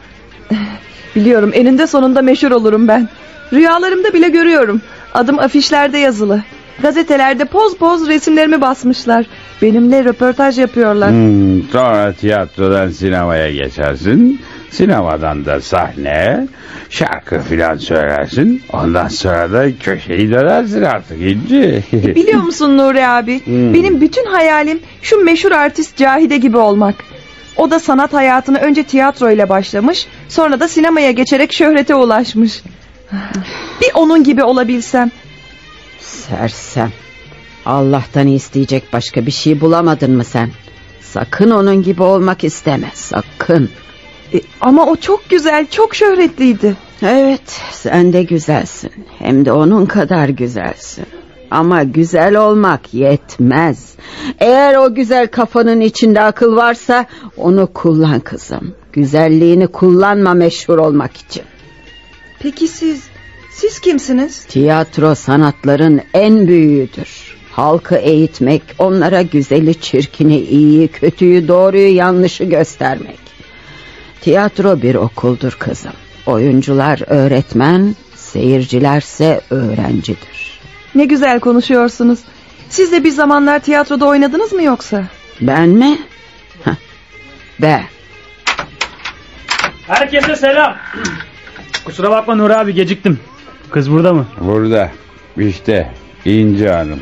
[SPEAKER 6] Biliyorum eninde sonunda meşhur olurum ben. Rüyalarımda bile görüyorum. Adım afişlerde yazılı. Gazetelerde poz poz resimlerimi basmışlar. Benimle röportaj yapıyorlar.
[SPEAKER 8] Hmm, sonra tiyatrodan sinemaya geçersin. Sinemadan da sahne, şarkı filan söylersin. Ondan sonra da köşeyi dönersin artık inci.
[SPEAKER 6] Biliyor musun Nuri abi?
[SPEAKER 8] Hmm.
[SPEAKER 6] Benim bütün hayalim şu meşhur artist Cahide gibi olmak. O da sanat hayatına önce tiyatro ile başlamış, sonra da sinemaya geçerek şöhrete ulaşmış. Bir onun gibi olabilsem.
[SPEAKER 2] Sersem. Allah'tan isteyecek başka bir şey bulamadın mı sen? Sakın onun gibi olmak isteme. Sakın.
[SPEAKER 6] E, ama o çok güzel, çok şöhretliydi.
[SPEAKER 2] Evet, sen de güzelsin. Hem de onun kadar güzelsin. Ama güzel olmak yetmez. Eğer o güzel kafanın içinde akıl varsa onu kullan kızım. Güzelliğini kullanma meşhur olmak için.
[SPEAKER 6] Peki siz, siz kimsiniz?
[SPEAKER 2] Tiyatro sanatların en büyüğüdür. Halkı eğitmek, onlara güzeli çirkini, iyiyi, kötüyü, doğruyu, yanlışı göstermek. Tiyatro bir okuldur kızım. Oyuncular öğretmen, seyircilerse öğrencidir.
[SPEAKER 6] Ne güzel konuşuyorsunuz. Siz de bir zamanlar tiyatroda oynadınız mı yoksa?
[SPEAKER 2] Ben mi? Heh, ben.
[SPEAKER 1] Herkese selam. Kusura bakma Nur abi geciktim. Kız burada mı?
[SPEAKER 11] Burada. İşte İnci Hanım.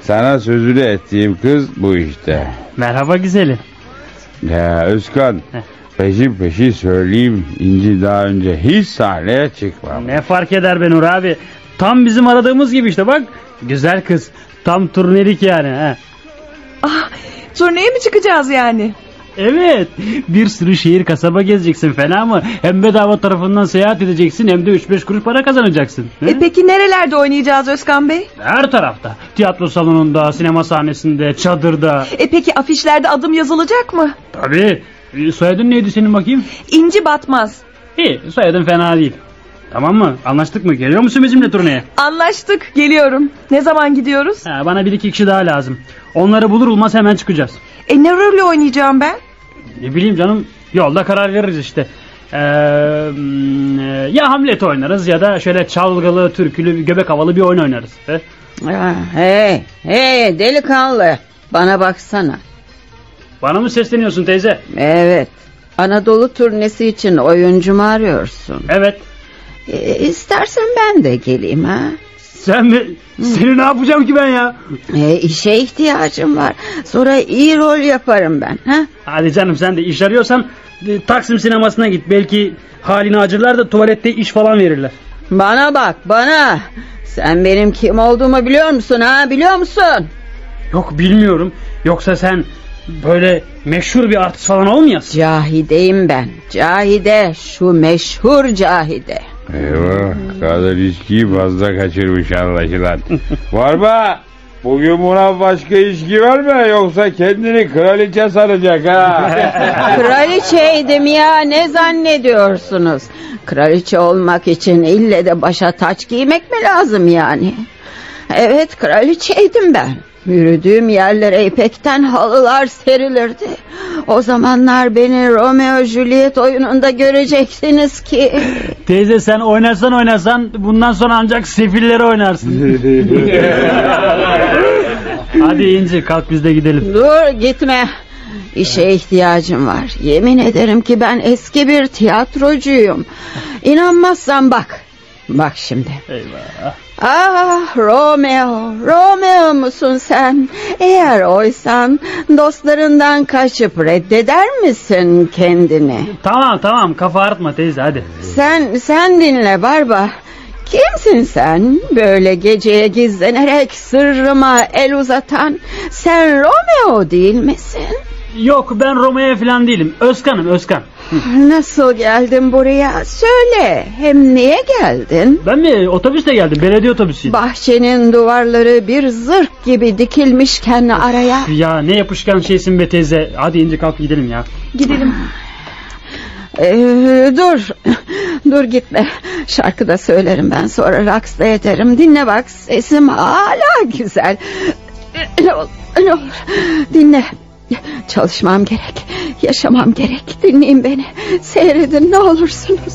[SPEAKER 11] Sana sözünü ettiğim kız bu işte.
[SPEAKER 1] Merhaba güzelim.
[SPEAKER 11] Ya Özkan peşin peşin söyleyeyim İnci daha önce hiç sahneye çıkmamış.
[SPEAKER 1] Ne fark eder be Nur abi? Tam bizim aradığımız gibi işte bak. Güzel kız. Tam turnelik yani. He.
[SPEAKER 6] Ah, turneye mi çıkacağız yani?
[SPEAKER 1] Evet. Bir sürü şehir kasaba gezeceksin fena mı? Hem bedava tarafından seyahat edeceksin hem de 3-5 kuruş para kazanacaksın. He?
[SPEAKER 6] E peki nerelerde oynayacağız Özkan Bey?
[SPEAKER 1] Her tarafta. Tiyatro salonunda, sinema sahnesinde, çadırda.
[SPEAKER 6] E peki afişlerde adım yazılacak mı?
[SPEAKER 1] Tabii. E, Soyadın neydi senin bakayım?
[SPEAKER 6] İnci Batmaz.
[SPEAKER 1] İyi soyadın fena değil. Tamam mı? Anlaştık mı? Geliyor musun bizimle turneye?
[SPEAKER 6] Anlaştık geliyorum. Ne zaman gidiyoruz?
[SPEAKER 1] Ha, bana bir iki kişi daha lazım. Onları bulur bulmaz hemen çıkacağız.
[SPEAKER 6] E ne rolü oynayacağım ben?
[SPEAKER 1] Ne bileyim canım yolda karar veririz işte. Ee, e, ya Hamlet oynarız ya da şöyle çalgılı, türkülü, göbek havalı bir oyun oynarız. He?
[SPEAKER 2] Hey, hey delikanlı. Bana baksana.
[SPEAKER 1] Bana mı sesleniyorsun teyze?
[SPEAKER 2] Evet. Anadolu turnesi için oyuncu mu arıyorsun?
[SPEAKER 1] Evet.
[SPEAKER 2] E, istersen ben de geleyim ha.
[SPEAKER 1] Sen mi? Seni ne yapacağım ki ben ya?
[SPEAKER 2] E, işe ihtiyacım var. Sonra iyi rol yaparım ben. Ha?
[SPEAKER 1] Hadi canım sen de iş arıyorsan e, Taksim sinemasına git. Belki halini acırlar da tuvalette iş falan verirler.
[SPEAKER 2] Bana bak bana. Sen benim kim olduğumu biliyor musun ha? Biliyor musun?
[SPEAKER 1] Yok bilmiyorum. Yoksa sen böyle meşhur bir artist falan olmayasın.
[SPEAKER 2] Cahideyim ben. Cahide. Şu meşhur Cahide.
[SPEAKER 11] Eyvah kadın içkiyi fazla kaçırmış anlaşılan. Var mı? Bugün buna başka içki verme yoksa kendini kraliçe sanacak ha.
[SPEAKER 2] Kraliçeydim ya ne zannediyorsunuz? Kraliçe olmak için ille de başa taç giymek mi lazım yani? Evet kraliçeydim ben. Yürüdüğüm yerlere ipekten halılar serilirdi. O zamanlar beni Romeo Juliet oyununda göreceksiniz ki.
[SPEAKER 1] Teyze sen oynarsan oynarsan bundan sonra ancak sefilleri oynarsın. Hadi İnci kalk biz de gidelim.
[SPEAKER 2] Dur gitme. İşe ihtiyacım var. Yemin ederim ki ben eski bir tiyatrocuyum. İnanmazsan bak. Bak şimdi.
[SPEAKER 1] Eyvah.
[SPEAKER 2] Ah Romeo, Romeo musun sen? Eğer oysan dostlarından kaçıp reddeder misin kendini?
[SPEAKER 1] Tamam tamam kafa artma teyze hadi.
[SPEAKER 2] Sen, sen dinle Barba. Kimsin sen? Böyle geceye gizlenerek sırrıma el uzatan. Sen Romeo değil misin?
[SPEAKER 1] Yok ben Romeo falan değilim. Özkan'ım Özkan.
[SPEAKER 2] Nasıl geldin buraya? Söyle. Hem niye geldin?
[SPEAKER 1] Ben mi otobüsle geldim belediye otobüsüyle.
[SPEAKER 2] Bahçenin duvarları bir zırh gibi dikilmişken araya.
[SPEAKER 1] Ya ne yapışkan şeysin be teyze. Hadi İnci kalk gidelim ya.
[SPEAKER 6] Gidelim.
[SPEAKER 2] Ee, dur. Dur gitme. Şarkı da söylerim ben sonra raks da ederim. Dinle bak sesim hala güzel. Ne olur, ne olur. Dinle. Çalışmam gerek. Yaşamam gerek. Dinleyin beni. Seyredin ne olursunuz.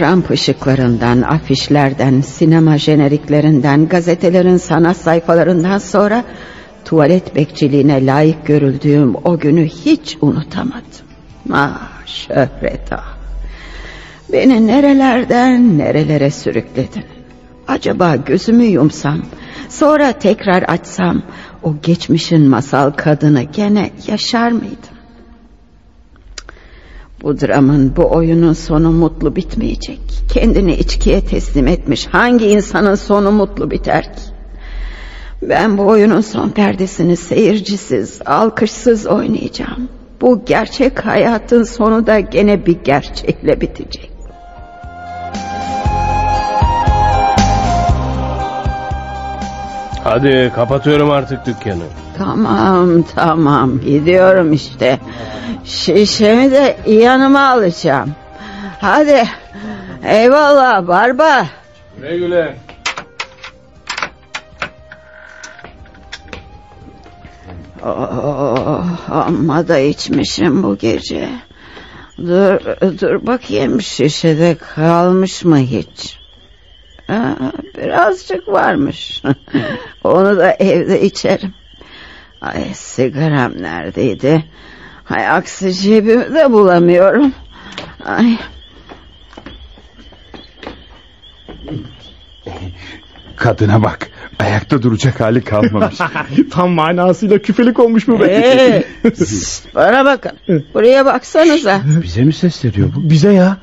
[SPEAKER 2] Ramp ışıklarından, afişlerden, sinema jeneriklerinden, gazetelerin sanat sayfalarından sonra tuvalet bekçiliğine layık görüldüğüm o günü hiç unutamadım. Ah şöhret ah. Beni nerelerden nerelere sürükledin. Acaba gözümü yumsam, sonra tekrar açsam o geçmişin masal kadını gene yaşar mıydım? Bu dramın, bu oyunun sonu mutlu bitmeyecek. Kendini içkiye teslim etmiş hangi insanın sonu mutlu biter ki? Ben bu oyunun son perdesini seyircisiz, alkışsız oynayacağım. Bu gerçek hayatın sonu da gene bir gerçekle bitecek.
[SPEAKER 5] Hadi kapatıyorum artık dükkanı.
[SPEAKER 2] Tamam tamam gidiyorum işte. Şişemi de yanıma alacağım. Hadi. Eyvallah Barba.
[SPEAKER 5] Güle güle.
[SPEAKER 2] Oh, amma da içmişim bu gece. Dur, dur bakayım şişede kalmış mı hiç? Birazcık varmış. Onu da evde içerim. Ay sigaram neredeydi? Ay aksi cebimi de bulamıyorum. Ay.
[SPEAKER 8] Kadına bak. Ayakta duracak hali kalmamış.
[SPEAKER 9] Tam manasıyla küfelik olmuş bu be.
[SPEAKER 2] Ee, bana bakın. Buraya baksanıza.
[SPEAKER 8] Bize mi sesleniyor bu?
[SPEAKER 9] Bize ya.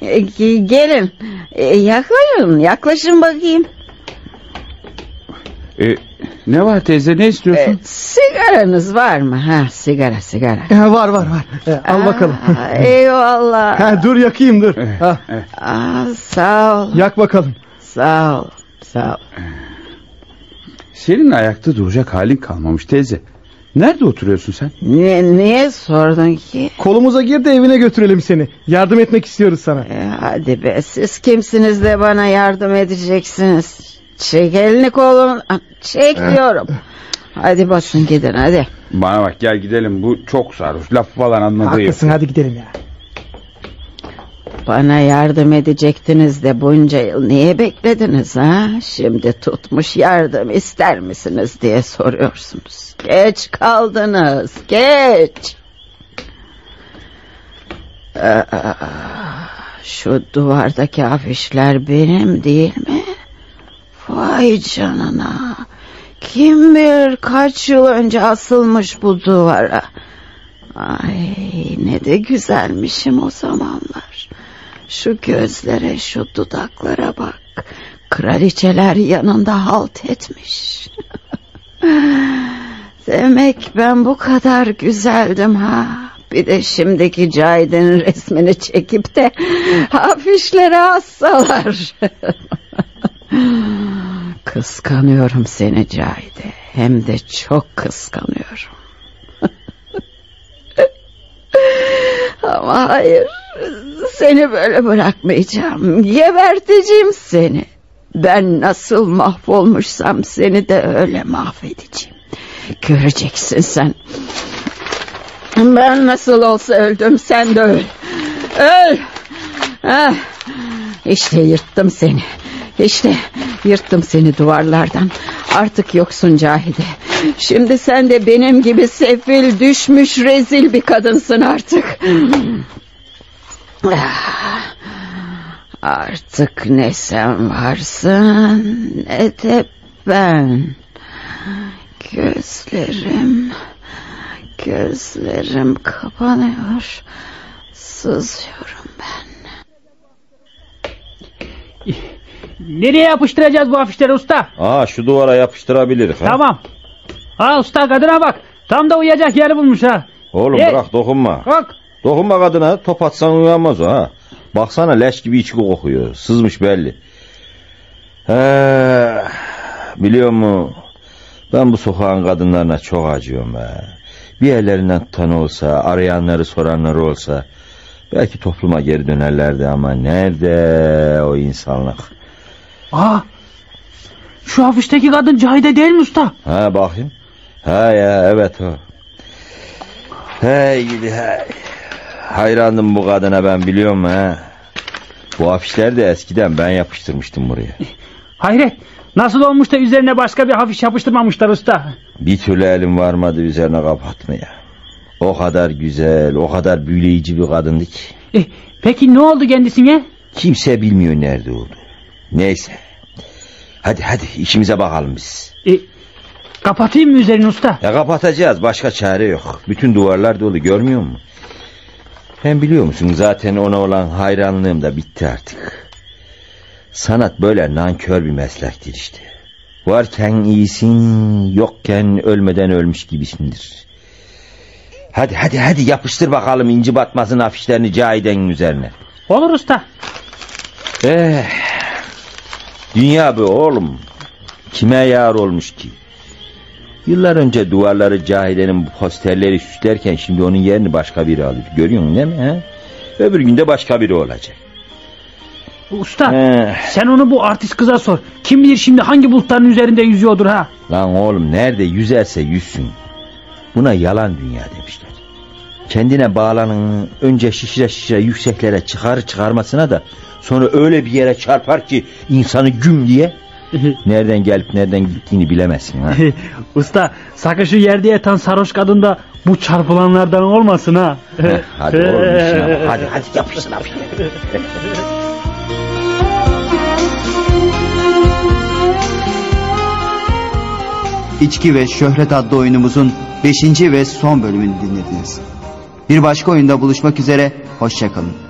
[SPEAKER 2] E, ge- Gelin. E, Yaklaşın. Yaklaşın bakayım.
[SPEAKER 8] E, ne var teyze ne
[SPEAKER 2] E,
[SPEAKER 8] istiyorsun?
[SPEAKER 2] sigaranız var mı? Ha, sigara sigara.
[SPEAKER 9] Ha, var var var. E, al bakalım.
[SPEAKER 2] Aa, eyvallah.
[SPEAKER 9] Ha, dur yakayım dur. Ha,
[SPEAKER 2] Aa, sağ ol.
[SPEAKER 9] yak bakalım.
[SPEAKER 2] Sağ ol. Sağ ol.
[SPEAKER 8] Senin ayakta duracak halin kalmamış teyze. Nerede oturuyorsun sen?
[SPEAKER 2] Niye, niye sordun ki?
[SPEAKER 9] Kolumuza gir de evine götürelim seni. Yardım etmek istiyoruz sana.
[SPEAKER 2] E, hadi be siz kimsiniz de bana yardım edeceksiniz. Çek elini kolunu. Çek diyorum. Hadi basın gidin hadi.
[SPEAKER 8] Bana bak gel gidelim bu çok sarhoş laf falan anladığı yok.
[SPEAKER 9] Haklısın hadi gidelim ya.
[SPEAKER 2] Bana yardım edecektiniz de bunca yıl niye beklediniz ha? Şimdi tutmuş yardım ister misiniz diye soruyorsunuz. Geç kaldınız, geç. Aa, şu duvardaki afişler benim değil mi? Vay canına. Kim bilir kaç yıl önce asılmış bu duvara. Ay ne de güzelmişim o zamanlar. Şu gözlere şu dudaklara bak. Kraliçeler yanında halt etmiş. Demek ben bu kadar güzeldim ha. Bir de şimdiki Cahide'nin resmini çekip de afişlere assalar. kıskanıyorum seni Cahide. Hem de çok kıskanıyorum. Ama hayır. Seni böyle bırakmayacağım. Geberteceğim seni. Ben nasıl mahvolmuşsam seni de öyle mahvedeceğim. Göreceksin sen. Ben nasıl olsa öldüm sen de öl. Öl. Ah, işte yırttım seni. İşte yırttım seni duvarlardan. Artık yoksun Cahide. Şimdi sen de benim gibi sefil düşmüş rezil bir kadınsın artık. Ah, Artık ne sen varsın ne de ben. Gözlerim, gözlerim kapanıyor. Sızıyorum ben.
[SPEAKER 1] Nereye yapıştıracağız bu afişleri usta?
[SPEAKER 4] Aa şu duvara yapıştırabiliriz. Ha?
[SPEAKER 1] Tamam. Ha usta kadına bak. Tam da uyuyacak yeri bulmuş ha.
[SPEAKER 4] Oğlum
[SPEAKER 1] Ye.
[SPEAKER 4] bırak dokunma.
[SPEAKER 1] Kalk.
[SPEAKER 4] Dokunma kadına top atsan uyanmaz o ha. Baksana leş gibi içki kokuyor. Sızmış belli. Ee, biliyor musun? Ben bu sokağın kadınlarına çok acıyorum be. Bir yerlerinden tutan olsa, arayanları soranları olsa... Belki topluma geri dönerlerdi ama nerede o insanlık?
[SPEAKER 1] Aa, şu afişteki kadın Cahide değil mi usta?
[SPEAKER 4] Ha bakayım. Ha ya evet o. Hey gidi hey. Hayrandım bu kadına ben biliyorum ha. Bu afişler de eskiden ben yapıştırmıştım buraya.
[SPEAKER 1] Hayret. Nasıl olmuş da üzerine başka bir afiş yapıştırmamışlar usta?
[SPEAKER 4] Bir türlü elim varmadı üzerine kapatmaya. O kadar güzel, o kadar büyüleyici bir kadındı ki.
[SPEAKER 1] E, peki ne oldu kendisine?
[SPEAKER 4] Kimse bilmiyor nerede oldu. Neyse. Hadi hadi işimize bakalım biz.
[SPEAKER 1] E, kapatayım mı üzerini usta?
[SPEAKER 4] Ya kapatacağız başka çare yok. Bütün duvarlar dolu görmüyor musun? Hem biliyor musun zaten ona olan hayranlığım da bitti artık. Sanat böyle nankör bir meslektir işte. Varken iyisin, yokken ölmeden ölmüş gibisindir. Hadi hadi hadi yapıştır bakalım inci batmasın afişlerini Cahide'nin üzerine.
[SPEAKER 1] Olur usta.
[SPEAKER 4] Eh, dünya bu oğlum. Kime yar olmuş ki? Yıllar önce duvarları Cahide'nin bu posterleri süslerken şimdi onun yerini başka biri alıyor. Görüyor musun değil mi? He? Öbür günde başka biri olacak.
[SPEAKER 1] Usta
[SPEAKER 4] He.
[SPEAKER 1] sen onu bu artist kıza sor. Kim bilir şimdi hangi bulutların üzerinde yüzüyordur ha.
[SPEAKER 4] Lan oğlum nerede yüzerse yüzsün. Buna yalan dünya demişler. Kendine bağlanın önce şişire şişire yükseklere çıkar çıkarmasına da sonra öyle bir yere çarpar ki insanı güm diye nereden gelip nereden gittiğini bilemezsin ha.
[SPEAKER 1] Usta sakın şu yerde yatan sarhoş kadın da bu çarpılanlardan olmasın ha.
[SPEAKER 4] Hadi oğlum işine bak. Hadi hadi yapışsın abi.
[SPEAKER 12] İçki ve Şöhret adlı oyunumuzun 5. ve son bölümünü dinlediniz. Bir başka oyunda buluşmak üzere, hoşçakalın.